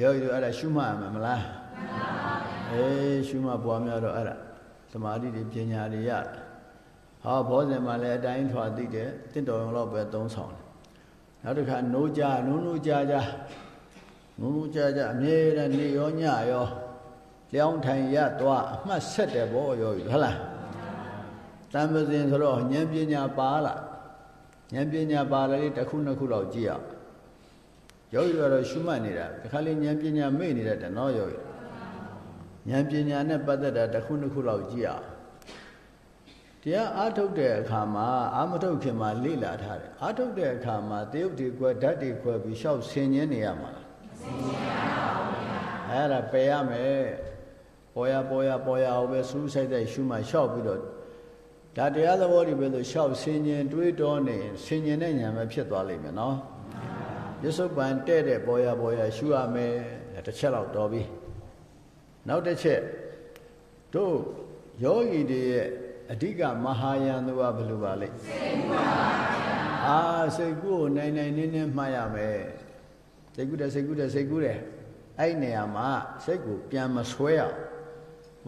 ရောရောအဲ့ဒါရှုမှတ်ရမှာမလားအေးရှုမှတ်ပွားများတော့အဲ့ဒါသမာဓိတွေပညာတွေရဟောဘောဇင်မှာလည်းအတိုင်းထွာသိတယ်တင့်တော်ရုံတော့ပဲသုံးဆောင်တယ်နောက်တစ်ခါနိုးကြနိုးနိုးကြကြနိုးနိုးကြကြအမြဲတမ်းနေရောညရောလျောင်းထိုင်ရသွားအမှတ်ဆက်တယ်ဘောရောဟုတ်လားတံပဇင်ဆိုတော့ဉာဏ်ပညာပါလာ ဉာဏ်ပညာပါလာလေးတစ်ခုနှစ်ခုလောက်ကြည့်ရယောဂီကတော့ရှုမှတ်နေတာတခါလေဉာဏ်ပညာမေ့နေတတ်တယ်နော်ယောဂီဉာဏ်ပညာနဲ့ပတ်သက်တာတစ်ခုနှစ်ခုလောက်ကြည့်ရတရားအားထုတ်တဲ့အခါမှာအာမထုတ်ခင်မှာလေ့လာထားတယ်အားထုတ်တဲ့အခါမှာတယုတ်တွေကွယ်ဓာတ်တွေကွယ်ပြီးရှောက်ဆင်ញင်းနေရမှာလားဆင်ញင်းရပါဘူးဗျာအဲ့ဒါပယ်ရမယ်ပေါ်ရပေါ်ရပေါ်ရအောင်ပဲစူးစိုက်တဲ့ရှုမှရှောက်ပြီးတော့ ဒါတရားသဘောတွေပဲလို့ရှောက်ဆင်ញင်းတွေးတောနေဆင်ញင်းတဲ့ဉာဏ်ပဲဖြစ်သွားလိမ့်မယ်နော်ရစ္ဆုတ်ပံတဲ့တဲ့ပေါ်ရပေါ်ရရှုရမယ်တစ်ချက်တော့တော်ပြီနောက်တစ်ချက်တို့ယောဂီတွေရဲ့အဓိကမဟာယံသူကဘယ်လိုပါလဲစိတ်ကူပါဗျာအာစိတ်ကူကိုနိုင်နိုင်နင်းနင်းမှတ်ရမယ်စိတ်ကူတယ်စိတ်ကူတယ်စိတ်ကူတယ်အဲ့နေရာမှာစိတ်ကိုပြန်မဆွဲရ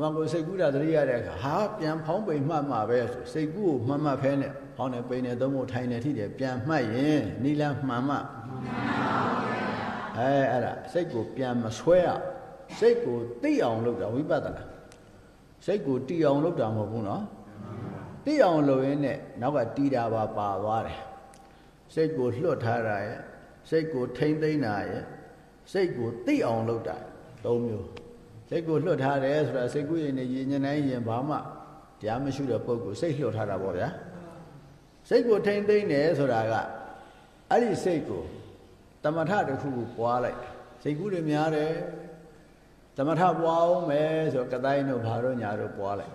မကိုစိတ်ကူတာတတိရတဲ့အခါဟာပြန်ဖောင်းပိန်မှတ်မှာပဲဆိုစိတ်ကူကိုမှတ်မှတ်ဖဲနဲ့ဖောင်းနေပိန်နေသုံးဖို့ထိုင်နေထိတယ်ပြန်မှတ်ရင်နီလန်းမှန်မှအဲအဲ့ဒါစိတ်ကိုပြန်မဆွဲရစိတ်ကိုသိအောင်လုပ်တာဝိပဿနာစိတ်ကိုတည်အောင်လုပ်တာမဟုတ်ဘူးနော်သိအောင်လုပ်ရင်းနဲ့နောက်ကတီးတာပါပါသွားတယ်စိတ်ကိုလွတ်ထားတာရဲ့စိတ်ကိုထိမ့်သိမ့်တာရဲ့စိတ်ကိုသိအောင်လုပ်တာသုံးမျိုး စိတ်ကိုလွတ်ထားတယ်ဆိုတာစိတ်ကူးရင်နေရင်ညနိုင်ရင်ဘာမှတရားမရှိတဲ့ပုဂ္ဂိုလ်စိတ်လွတ်ထားတာပေါ့ဗျာစိတ်ကိုထိမ့်သိမ့်တယ်ဆိုတာကအဲ့ဒီစိတ်ကိုတမထတစ်ခုကိုပွားလိုက်စိတ်ကူးတွေများတယ်တမထပွားအောင်မယ်ဆိုကတိုင်းတို့ဘာတို့ညာတို့ပွားလိုက်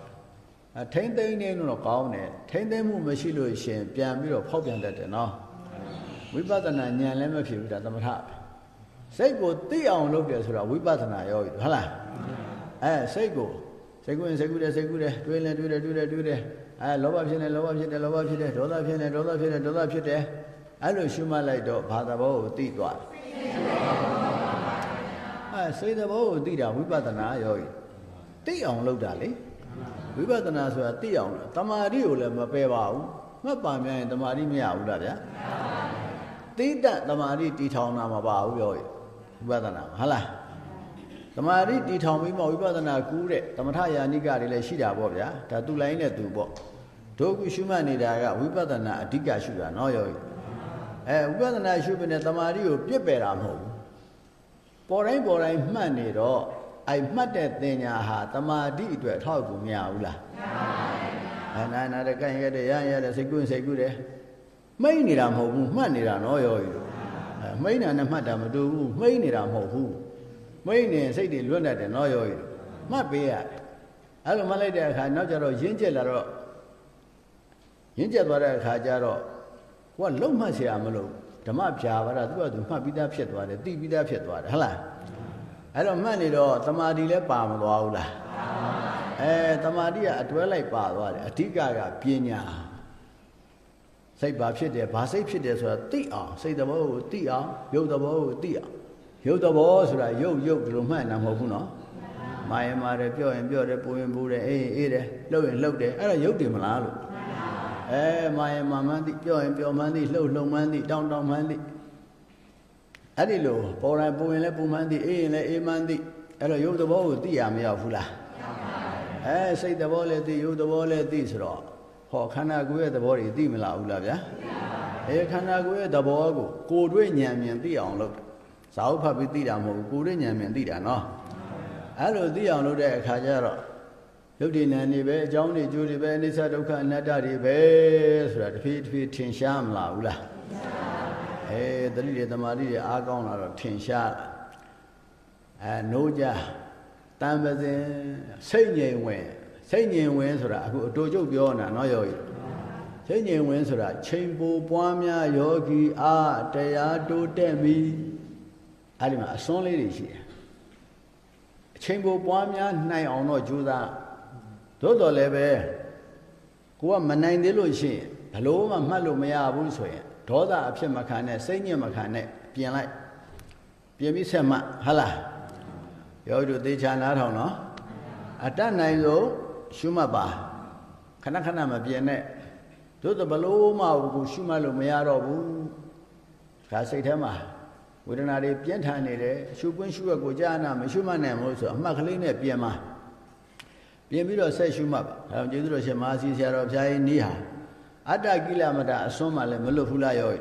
အထိမ့်သိမ့်နေလို့ကောင်းတယ်ထိမ့်သိမ့်မှုမရှိလို့ရှင်ပြန်ပြီးတော့ဖောက်ပြန်တတ်တယ်နော်ဝိပဿနာဉာဏ်လည်းမဖြစ်ဘူးဒါသမထ စိတ်ကိုသိအောင်လုပ်တယ်ဆိုတာဝိပဿနာရောဟုတ်လားအဲစိတ်ကိုစိတ်ကူးရင်စိတ်ကူးတယ်စိတ်ကူးတယ်တွေးရင်တွေးတယ်တွေးတယ်တွေးတယ်အဲလောဘဖြစ်နေလောဘဖြစ်တယ်လောဘဖြစ်တယ်ဒေါသဖြစ်နေဒေါသဖြစ်တယ်ဒေါသဖြစ်တယ်အဲ့လိုရှုမှတ်လိုက်တော့ဘာသဘောကိုသိသွားတယ်အဲစိတ်သဘောကိုသိတာဝိပဿနာရောသိအောင်လုပ်တာလေဝိပဿနာဆိုတာသိအောင်တမာတိကိုလည်းမပယ်ပါဘူးမှတ်ပါများရင်တမာတိမရဘူးလားဗျာသိတတ်တမာတိတီထောင်တာမပါဘူးပြောရ ဝိပဿနာဟုတ်လားတမာတိတီထောင်ပြီးမှဝိပဿနာကူးတဲ့သမထယာနိကတွေလည်းရှိတာပေါ့ဗျာဒါသူလိုင်းနဲ့သူပေါ့တို့ခုရှုမှတ်နေတာကဝိပဿနာအဓိကရှုတာနော်ယောအဲဝိပဿနာရှုပြီးနေတမာတိကိုပြစ်ပယ်တာမဟုတ်ဘူးပေါ်တိုင်းပေါ်တိုင်းမှတ်နေတော့အဲ့မှတ်တဲ့တင်ညာဟာတမာတိအတွက်ထောက်ကူမရဘူးလားမရပါဘူးအနာနာတဲ့ကံရတဲ့ရရတဲ့စိတ်ကူးစိတ်ကူးတယ်မိတ်နေတာမဟုတ်ဘူးမှတ်နေတာနော်ရောကြီးတို့အဲ မိတ်နာနဲ့မှတ်တာမတူဘူးမိတ်နေတာမဟုတ်ဘူးမိတ်နေစိတ်တွေလွတ်တတ်တယ်နော်ရောကြီးတို့မှတ်ပေးရတယ်အဲ့လိုမှတ်လိုက်တဲ့အခါနောက်ကျတော့ရင်းကျက်လာတော့ရင်းကျက်သွားတဲ့အခါကျတော့ကိုကလုံမှတ်เสียမလို့ဓမ္မပြာပါတာသူကသူမှတ်ပြီးသားဖြစ်သွားတယ်သိပြီးသားဖြစ်သွားတယ်ဟုတ်လားအဲ့တော့မှတ်နေတော့တမာတိလည်းပါမသွားဘူးလားအဲတမာတိကအတွဲလိုက်ပါသွားတယ်အဓိကကပညာ စိတ်ဘာဖြစ်တယ်ဘာစိတ်ဖြစ်တယ်ဆိုတာသိအောင်စိတ်သဘောကိုသိအောင်ရုပ်သဘောကိုသိအောင်ရုပ်သဘောဆိုတာရုပ်ရုပ်ဒီလိုမှတ်နေတာမဟုတ်ဘူးနော်မာရင်မာတယ်ပြောရင်ပြောတယ်ပူရင်ပူတယ်အေးရင်အေးတယ်လှုပ်ရင်လှုပ်တယ်အဲ့ဒါရုပ်တယ်မလားလို့အဲမာရင်မာမှန်းသိပြောရင်ပြောမှန်းသိလှုပ်လှုပ်မှန်းသိတောင်းတောင်းမှန်းသိအဲ့ဒီလိုပေါ်တိုင်းပူရင်လည်းပူမှန်းသိအေးရင်လည်းအေးမှန်းသိအဲ့တော့ရုပ်သဘောကိုသိရမရောက်ဘူးလားအဲစိတ်သဘောလည်းသိရုပ်သဘောလည်းသိဆိုတော့ ဟောခန္ဓာကိုယ်ရဲ့သဘောတွေသိမလားဘူးလားဗျာအဲခန္ဓာကိုယ်ရဲ့သဘောကိုကိုယ်တွေ့ဉာဏ်မြင်သိအောင်လုပ်ဇာဟုဖတ်ပြီးသိတာမဟုတ်ဘူးကိုယ်တွေ့ဉာဏ်မြင်သိတာနော်အဲ့လိုသိအောင်လုပ်တဲ့အခါကျတော့ယုတ်တိနံနေပဲအကြောင်းတွေကျိုးတွေပဲအနိစ္စဒုက္ခအနတ္တတွေပဲဆိုတာတဖြည်းဖြည်းထင်ရှားမလားဘူးလားအဲတတိတွေတမာတိတွေအားကောင်းလာတော့ထင်ရှားအဲနိုးကြတန်ပစင်စိတ်ငြိမ်ဝင် စိတ်ငြိမ်ဝင်ဆိုတာအခုအတူကျုပ်ပြောနေတာနော်ယောဂီစိတ်ငြိမ်ဝင်ဆိုတာချိန်ပူပွားများယောဂီအားတရားတိုးတက်ပြီအဲ့ဒီမှာအစွန်းလေးတွေရှိတယ်အချိန်ပူပွားများနိုင်အောင်တော့ကြိုးစားသို့တော်လည်းပဲကိုကမနိုင်သေးလို့ရှိရင်ဘလို့မှမှတ်လို့မရဘူးဆိုရင်ဒေါသအဖြစ်မခံနဲ့စိတ်ညစ်မခံနဲ့ပြင်လိုက်ပြင်ပြီးဆက်မှဟလားယောဂီတို့သေချာနားထောင်နော်အတတ်နိုင်ဆုံး ရှုမှတ်ပါခဏခဏမပြင်းနဲ့တို့တဘလို့မှကိုရှုမှတ်လို့မရတော့ဘူးဒါစိတ်ထဲမှာဝေဒနာတွေပြင်းထန်နေတယ်ရှုပွင့်ရှုရကိုကြာနာမရှုမှတ်နိုင်ဘူးဆိုအမှတ်ကလေးနဲ့ပြင်ပါပြင်ပြီးတော့ဆက်ရှုမှတ်ပါအဲကျေးဇူးတော်ရှင်မဟာစီဆရာတော်ဘုရားကြီးနီးဟာအတ္တကိလမတအစွန်းမှလည်းမလွတ်ဘူးလားယောဂီ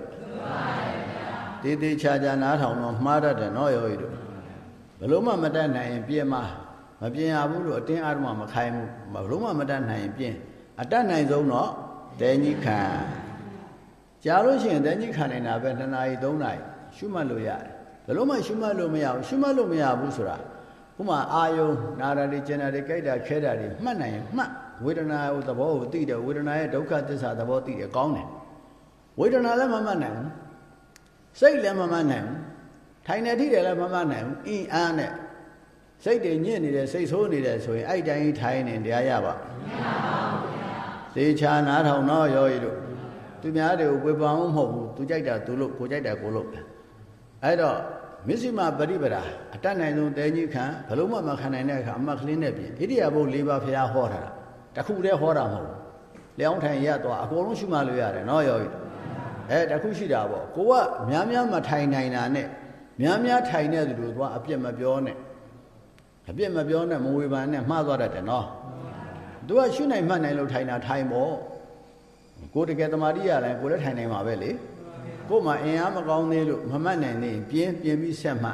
တေးသေးချာချာနားထောင်တော့မှားတတ်တယ်နော်ယောဂီတို့ဘလို့မှမတတ်နိုင်ရင်ပြင်ပါ မပြင်ရဘူးလို့အတင်းအားမမခိုင်းဘူးဘလို့မှမတတ်နိုင်ရင်ပြင်အတတ်နိုင်ဆုံးတော့တဲကြီးခံကြားလို့ရှိရင်တဲကြီးခံနေတာပဲ2နာရီ3နာရီရှုမှတ်လို့ရတယ်ဘယ်လို့မှရှုမှတ်လို့မရဘူးရှုမှတ်လို့မရဘူးဆိုတာဥမာအာယုံနာရတွေကျင်နာတွေကြိုက်တာခဲတာတွေမှတ်နိုင်ရင်မှတ်ဝေဒနာရဲ့သဘောကိုသိတယ်ဝေဒနာရဲ့ဒုက္ခသစ္စာသဘောသိတယ်ကောင်းတယ်ဝေဒနာလည်းမမှတ်နိုင်ဘူးစိတ်လည်းမမှတ်နိုင်ဘူးထိုင်နေထိတယ်လည်းမမှတ်နိုင်ဘူးအင်းအားနဲ့ စိတ်တွေညစ်နေတယ်စိတ်ဆိုးနေတယ်ဆိုရင်အဲ့တိုင်းထိုင်နေတရားရပါမရပါဘူးဗျာသေချာနားထောင်တော့ရောရီတို့သူများတွေကိုဝေပအောင်မဟုတ်ဘူးသူကြိုက်တာသူလို့ကိုကြိုက်တာကိုလို့အဲ့တော့မစ္စည်းမပရိပဒါအတတ်နိုင်ဆုံးတဲကြီးခံဘလို့မှမခံနိုင်တဲ့အခါအမတ်ကလေးနဲ့ပြင်ဣရိယာပုတ်၄ပါးဖျားဟောထားတာတခုတည်းဟောတာမဟုတ်ဘူးလျောင်းထိုင်ရသွားအကုန်လုံးရှုမှလို့ရတယ်နော်ယောဂီအဲတခုရှိတာပေါ့ကိုကများများမထိုင်နိုင်တာနဲ့များများထိုင်တဲ့သူတို့သွားအပြစ်မပြောနဲ့ အပြစ်မပြောနဲ့မဝေဖန်နဲ့မှားသွားတတ်တယ်နော်သူကရှုနိုင်မှတ်နိုင်လို့ထိုင်တာထိုင်ပေါ့ကိုတကယ်တမာတိရတယ်ကိုလည်းထိုင်နိုင်မှာပဲလေကို့မှာအင်အားမကောင်းသေးလို့မမှတ်နိုင်သေးပြင်းပြင်းပြီးဆက်မှ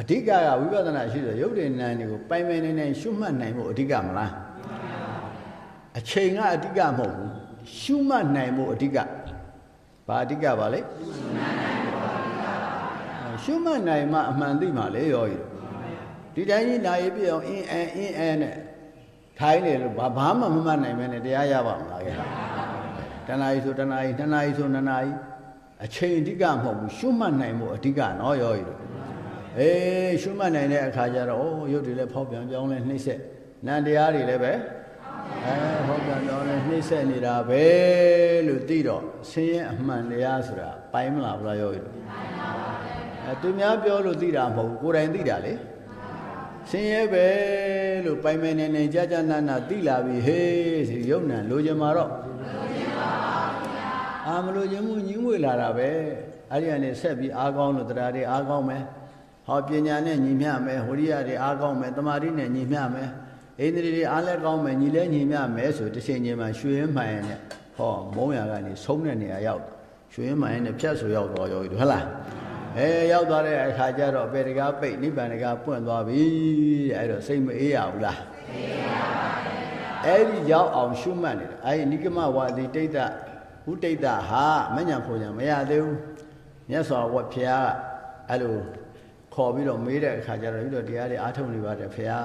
အဓိကကဝိပဿနာရှိတဲ့ရုပ်တည်နာတွေကိုပိုင်ပိုင်နိုင်နိုင်ရှုမှတ်နိုင်ဖို့အဓိကမလားအချိန်ကအဓိကမဟုတ်ဘူးရှုမှတ်နိုင်ဖို့အဓိကဘာအဓိကပါလဲရှုမှတ်နိုင်မှအမှန်သိမှလေရောကြီး ဒီတိုင်းကြီးနာရီပြအောင်အင်းအင်းအင်းအဲနဲ့ထိုင်းနေလို့ဘာဘာမှမမှတ်နိုင်မဲနဲ့တရားရပါမလားခင်ဗျတဏှာကြီးဆိုတဏှာကြီးတဏှာကြီးဆိုတဏှာကြီးအချိန်အဓိကမဟုတ်ဘူးရှုမှတ်နိုင်ဖို့အဓိကနော်ရောကြီးတို့အေးရှုမှတ်နိုင်တဲ့အခါကျတော့ဩရုပ်တွေလည်းဖောက်ပြန်ပြောင်းလဲနှိမ့်ဆက်နံတရားတွေလည်းပဲအဲဖောက်ပြန်ပြောင်းလဲနှိမ့်ဆက်နေတာပဲလို့သိတော့ဆင်းရဲအမှန်တရားဆိုတာပိုင်မလားဘုရားရောကြီးတို့အဲသူများပြောလို့သိတာမဟုတ်ဘူးကိုယ်တိုင်သိတာလေ ဆင်းရဲပဲလို့ပိုင်မယ်နေနေကြာကြာနာနာသိလာပြီဟေးဆိုရုပ်နံလိုချင်မှာတော့အာမလို့ခြင်းမှုညင်းဝေလာတာပဲအဲ့ဒီကနေဆက်ပြီးအားကောင်းလို့တရားတွေအားကောင်းမယ်ဟောပညာနဲ့ညီမျှမယ်ဝိရိယတွေအားကောင်းမယ်တမာတိနဲ့ညီမျှမယ်ဣန္ဒြေတွေအားလည်းကောင်းမယ်ညီလည်းညီမျှမယ်ဆိုတစ်ချိန်ချင်းမှရွှေရင်မှန်ရင်နဲ့ဟောမုံရကနေဆုံးတဲ့နေရာရောက်ရွှေရင်မှန်ရင်နဲ့ဖြတ်ဆိုရောက်တော့ရောဟုတ်လား အဲရောက်သွားတဲ့အခါကျတော့အပေတကားပိတ်နိဗ္ဗာန်တကားပွင့်သွားပြီအဲ့တော့စိတ်မအေးရဘူးလားအေးရပါဘူးအဲ့ဒီရောက်အောင်ရှုမှတ်နေတာအဲ့ဒီနိကမဝါဒီတိတ်တဥတိတ်တဟာမညံဖို့ညာမရသေးဘူးမြတ်စွာဘုရားအဲ့လိုခေါ်ပြီးတော့မေးတဲ့အခါကျတော့ပြီးတော့တရားတွေအားထုတ်နေပါတယ်ဖရာ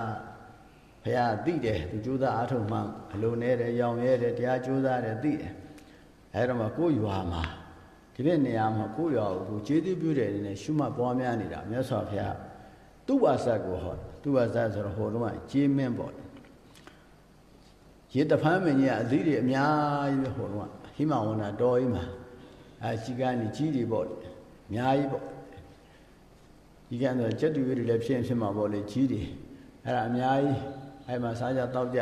ဖရာသိတယ်သူကြိုးစားအားထုတ်မှအလိုနဲ့တယ်ရောင်ရဲတယ်တရားကြိုးစားတယ်သိတယ်အဲ့တော့မှကိုယ်ရွာမှာ ဒီပြည့်နေရာမှာကိုယ်ရွာကိုကျေးဇူးပြုတယ်နဲ့ရှုမှတ်ပွားများနေတာမြတ်စွာဘုရားသူ့ဝါစကိုဟောသူ့ဝါစဆိုတော့ဟိုတုန်းကကြေးမင်းပေါ့ရေတဖန်းမင်းကြီးကအသီးတွေအများကြီးပဲဟိုတုန်းကဟိမဝန္တာတော်ကြီးမှာအဲကြီးကနေကြီးတွေပေါ့အများကြီးပေါ့ကြီးကတော့ကျက်တူတွေလည်းဖြစ်ရင်ဖြစ်မှာပေါ့လေကြီးတွေအဲ့ဒါအများကြီးအဲ့မှာစားကြတောက်ကြ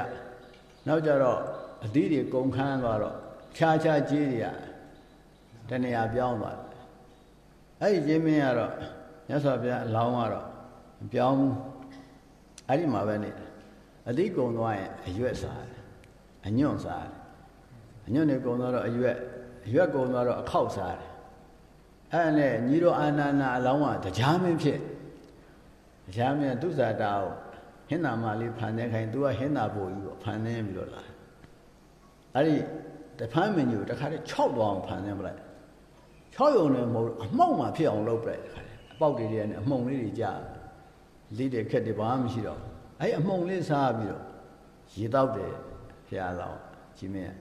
နောက်ကြတော့အသီးတွေကုန်ခန်းသွားတော့ခြားခြားကြီးတွေက တနေရာပြောင်းသွားတယ်အဲ့ဒီကြီးမင်းကတော့မြတ်စွာဘုရားအလောင်းကတော့မပြောင်းဘူးအဲ့ဒီမှာပဲနေအသီးကုန်သွားရင်အရွက်စားတယ်အညွန့်စားတယ်အညွန့်တွေကုန်သွားတော့အရွက်အရွက်ကုန်သွားတော့အခောက်စားတယ်အဲ့နဲ့ညီတော်အာနာနာအလောင်းကတရားမင်းဖြစ်တရားမင်းသူဇာတာကိုဟင်းသာမလေးဖန်နေခိုင်းသူကဟင်းသာပို့ကြီးပေါ့ဖန်နေပြီးတော့လာအဲ့ဒီတဖန်းမင်းကြီးကိုတခါတည်း6သွားအောင်ဖန်နေပလိုက် 6ယုံနဲ့မဟုတ်အမှုန့်မှဖြစ်အောင်လုပ်ပလိုက်တခါတည်းအပေါက်တွေတွေနဲ့အမှုန့်လေးတွေကြာလေးတွေခက်တွေဘာမှမရှိတော့အဲ့အမှုန့်လေးစားပြီးတော့ရေတောက်တယ်ဖျားလောင်းကြီးမင်း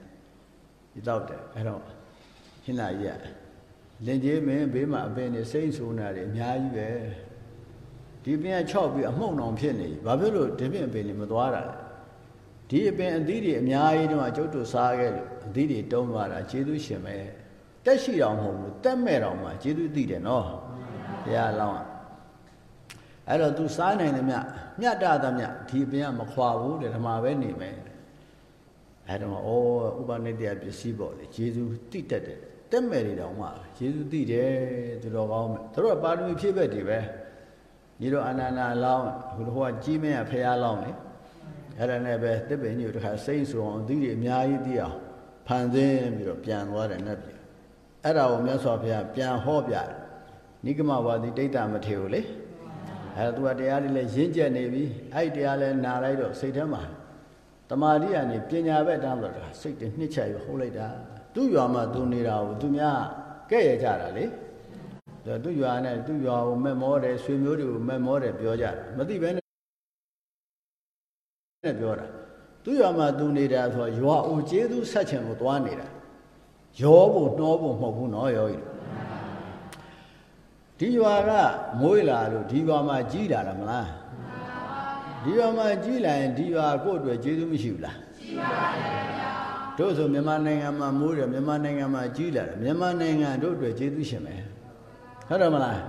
ရေတောက်တယ်အဲ့တော့ဟင်းသာကြီးကလင်ကြီးမင်းဘေးမှာအပင်နေစိမ့်ဆိုးနေတာတွေအများကြီးပဲဒီပင်က6ပြီးအမှုန့်အောင်ဖြစ်နေပြီဘာဖြစ်လို့ဒီပင်အပင်နေမသွားတာလဲဒီအပင်အသီးတွေအများကြီးတော့ကျုပ်တို့စားခဲ့လို့အသီးတွေတုံးသွားတာကျေးဇူးရှင်ပဲ တက်ရှိတော်မဟုတ်ဘူးတက်မဲ့တော်မှာကျေးဇူးသိတယ်နော်ဘုရားလောင်းအဲ့တော့ तू စားနိုင်တယ်မြမြတ်တာသမျှဒီပင်ကမခွာဘူးတဲ့ဓမ္မပဲနေမယ်အဲ့တော့ဩဥပနိတ္တယပစ္စည်းပေါ့လေကျေးဇူးသိတတ်တယ်တက်မဲ့တွေတောင်မှယေရှုသိတယ်သူတော်ကောင်းမဲ့သူတို့ကပါရမီဖြည့်ဘက်တွေပဲညီတော်အနန္ဒာလောင်းဟိုတော့ကြီးမင်းကဖះလောင်းလေအဲ့ဒါနဲ့ပဲတစ်ပင်ကြီးကိုတခါစိတ်ဆိုအောင်အသီးတွေအများကြီးသိအောင်ဖန်ဆင်းပြီးတော့ပြန်သွားတယ်နဲ့ပြန် အဲ့ဒါကိုမြတ်စွာဘုရားပြန်ဟောပြတယ်နိကမဝါဒီတိတ်တမထေကိုလေအဲ့ဒါသူကတရားတွေလည်းရင့်ကျက်နေပြီအဲ့ဒီတရားလည်းနာလိုက်တော့စိတ်ထဲမှာတတမာတိကနေပညာဘက်တန်းဆိုတော့စိတ်တွေနှစ်ချက်ရဟုတ်လိုက်တာသူ့ရွာမှာသူနေတာကိုသူများကဲ့ရကြတာလေသူ့ရွာနဲ့သူ့ရွာကိုမက်မောတယ်ဆွေမျိုးတွေကိုမက်မောတယ်ပြောကြတယ်မသိဘဲနဲ့ပြောတာသူ့ရွာမှာသူနေတာဆိုရွာအိုကျေးသူဆက်ချင်ကိုသွားနေတာ ရောဖို့နှောဖို့မဟုတ်ဘူးနော်ရောကြီးဒီရွာကမွေးလာလို့ဒီရွာမှာကြီးလာတာမလားဒီရွာမှာကြီးလာရင်ဒီရွာကိုယ့်အတွက်ကျေးဇူးမရှိဘူးလားရှိပါတယ်ဗျာတို့ဆိုမြန်မာနိုင်ငံမှာမိုးတယ်မြန်မာနိုင်ငံမှာကြီးလာတယ်မြန်မာနိုင်ငံတို့အတွက်ကျေးဇူးရှင်ပဲဟုတ်တယ်မလား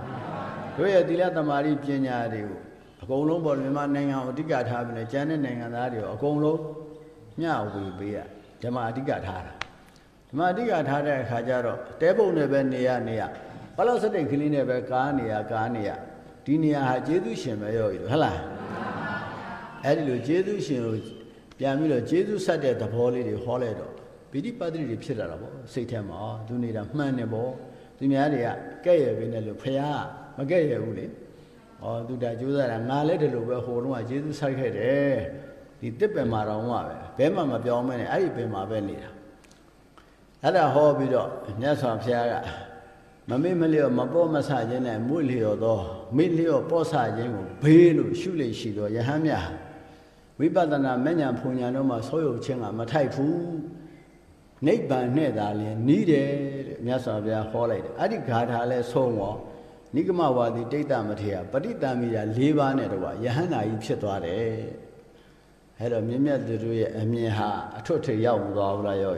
တို့ရဲ့သီလသမာဓိပညာတွေကိုအကုန်လုံးပေါ်မြန်မာနိုင်ငံကိုအဓိကထားပြီးလဲကျန်တဲ့နိုင်ငံသားတွေကိုအကုန်လုံးမျှဝေပေးရဓမ္မအဓိကထားတာ ဓမ္မအဓိကထားတဲ့အခါကျတော့တဲပုံနဲ့ပဲနေရနေရဘလောက်စတိတ်ကလေးနဲ့ပဲကားနေရကားနေရဒီနေရာဟာကျေးဇူးရှင်ပဲရောဟုတ်လားအဲ့ဒီလိုကျေးဇူးရှင်ကိုပြန်ပြီးတော့ကျေးဇူးဆက်တဲ့သဘောလေးတွေဟောလိုက်တော့ပိဋိပတ်တိတွေဖြစ်လာတာပေါ့စိတ်ထဲမှာသူနေတာမှန်တယ်ပေါ့သူများတွေကကဲ့ရဲ့ပေးနေလို့ဖះမကဲ့ရဲ့ဘူးလေဩသူတာကြိုးစားတာငါလည်းဒီလိုပဲဟိုတုန်းကကျေးဇူးဆက်ခဲ့တယ်ဒီတစ်ပင်မှာတော့မှပဲဘဲမှမပြောင်းမဲနဲ့အဲ့ဒီပင်မှာပဲနေတာ အဲ့ဒါဟောပြီးတော့မြတ်စွာဘုရားကမမေ့မလျော့မပေါ်မဆခြင်းနဲ့မွေ့လျော့သောမေ့လျော့ပေါ်ဆခြင်းကိုဘေးလို့ရှုလိမ့်ရှိသောယဟန်မြတ်ဝိပဿနာမဉ္ဇဉ်ဖုန်ညာတို့မှာဆောယုတ်ခြင်းကမထိုက်ဘူးနိဗ္ဗာန်နဲ့သာလျှင်နီးတယ်တဲ့မြတ်စွာဘုရားဟောလိုက်တယ်အဲ့ဒီဂါထာလဲဆုံးရောနိဂမဝါဒီတိတ်တမထေရပဋိတံမိယာ၄ပါးနဲ့တော့ယဟန္တာကြီးဖြစ်သွားတယ်အဲ့တော့မြင့်မြတ်သူတို့ရဲ့အမြင်ဟာအထွတ်ထိပ်ရောက်သွားဘူးလားရော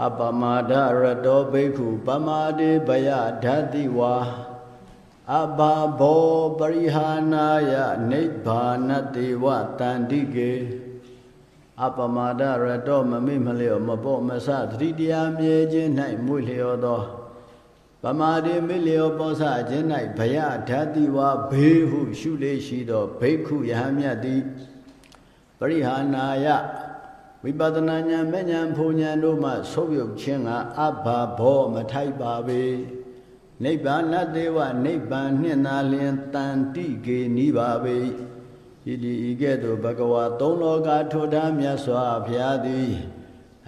အပမာဒရတောဘိက္ခုပမာတိဘယဓာတိဝါအဘာဘောပရိဟာနာယနိဗ္ဗာနတေဝတန္တိကေအပမာဒရတောမမိမလျောမပေါ့မဆသတိတရားမြဲခြင်း၌မွေလျောသောပမာတိမိလျောပောဆခြင်း၌ဘယဓာတိဝါဘေးဟုရှုလေးရှိသောဘိက္ခုယဟမြတ်သည်ပရိဟာနာယ ဝိပဿနာဉာဏ်မဉာဏ်ဖုန်ဉာဏ်တို့မှဆုပ်ယုပ်ခြင်းကအဘဘောမထိုက်ပါပေနိဗ္ဗာန်တေဝနိဗ္ဗာန်နှင့်သာလျင်တန်တိကေနိပါပေဤဒီဤကဲ့သို့ဘဂဝါသုံးလောကထိုထားမြတ်စွာဘုရားသည်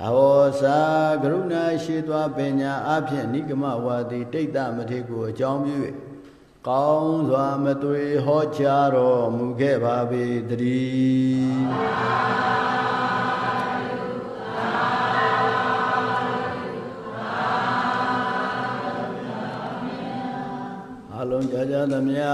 အဟောစာကရုဏာရှိသွားပညာအဖြင့်နိဂမဝါတိတိတ်တမထေကိုအကြောင်းပြု၍ကောင်းစွာမသွေဟောကြားတော်မူခဲ့ပါပေတည်း လုံးကြကြသမျှ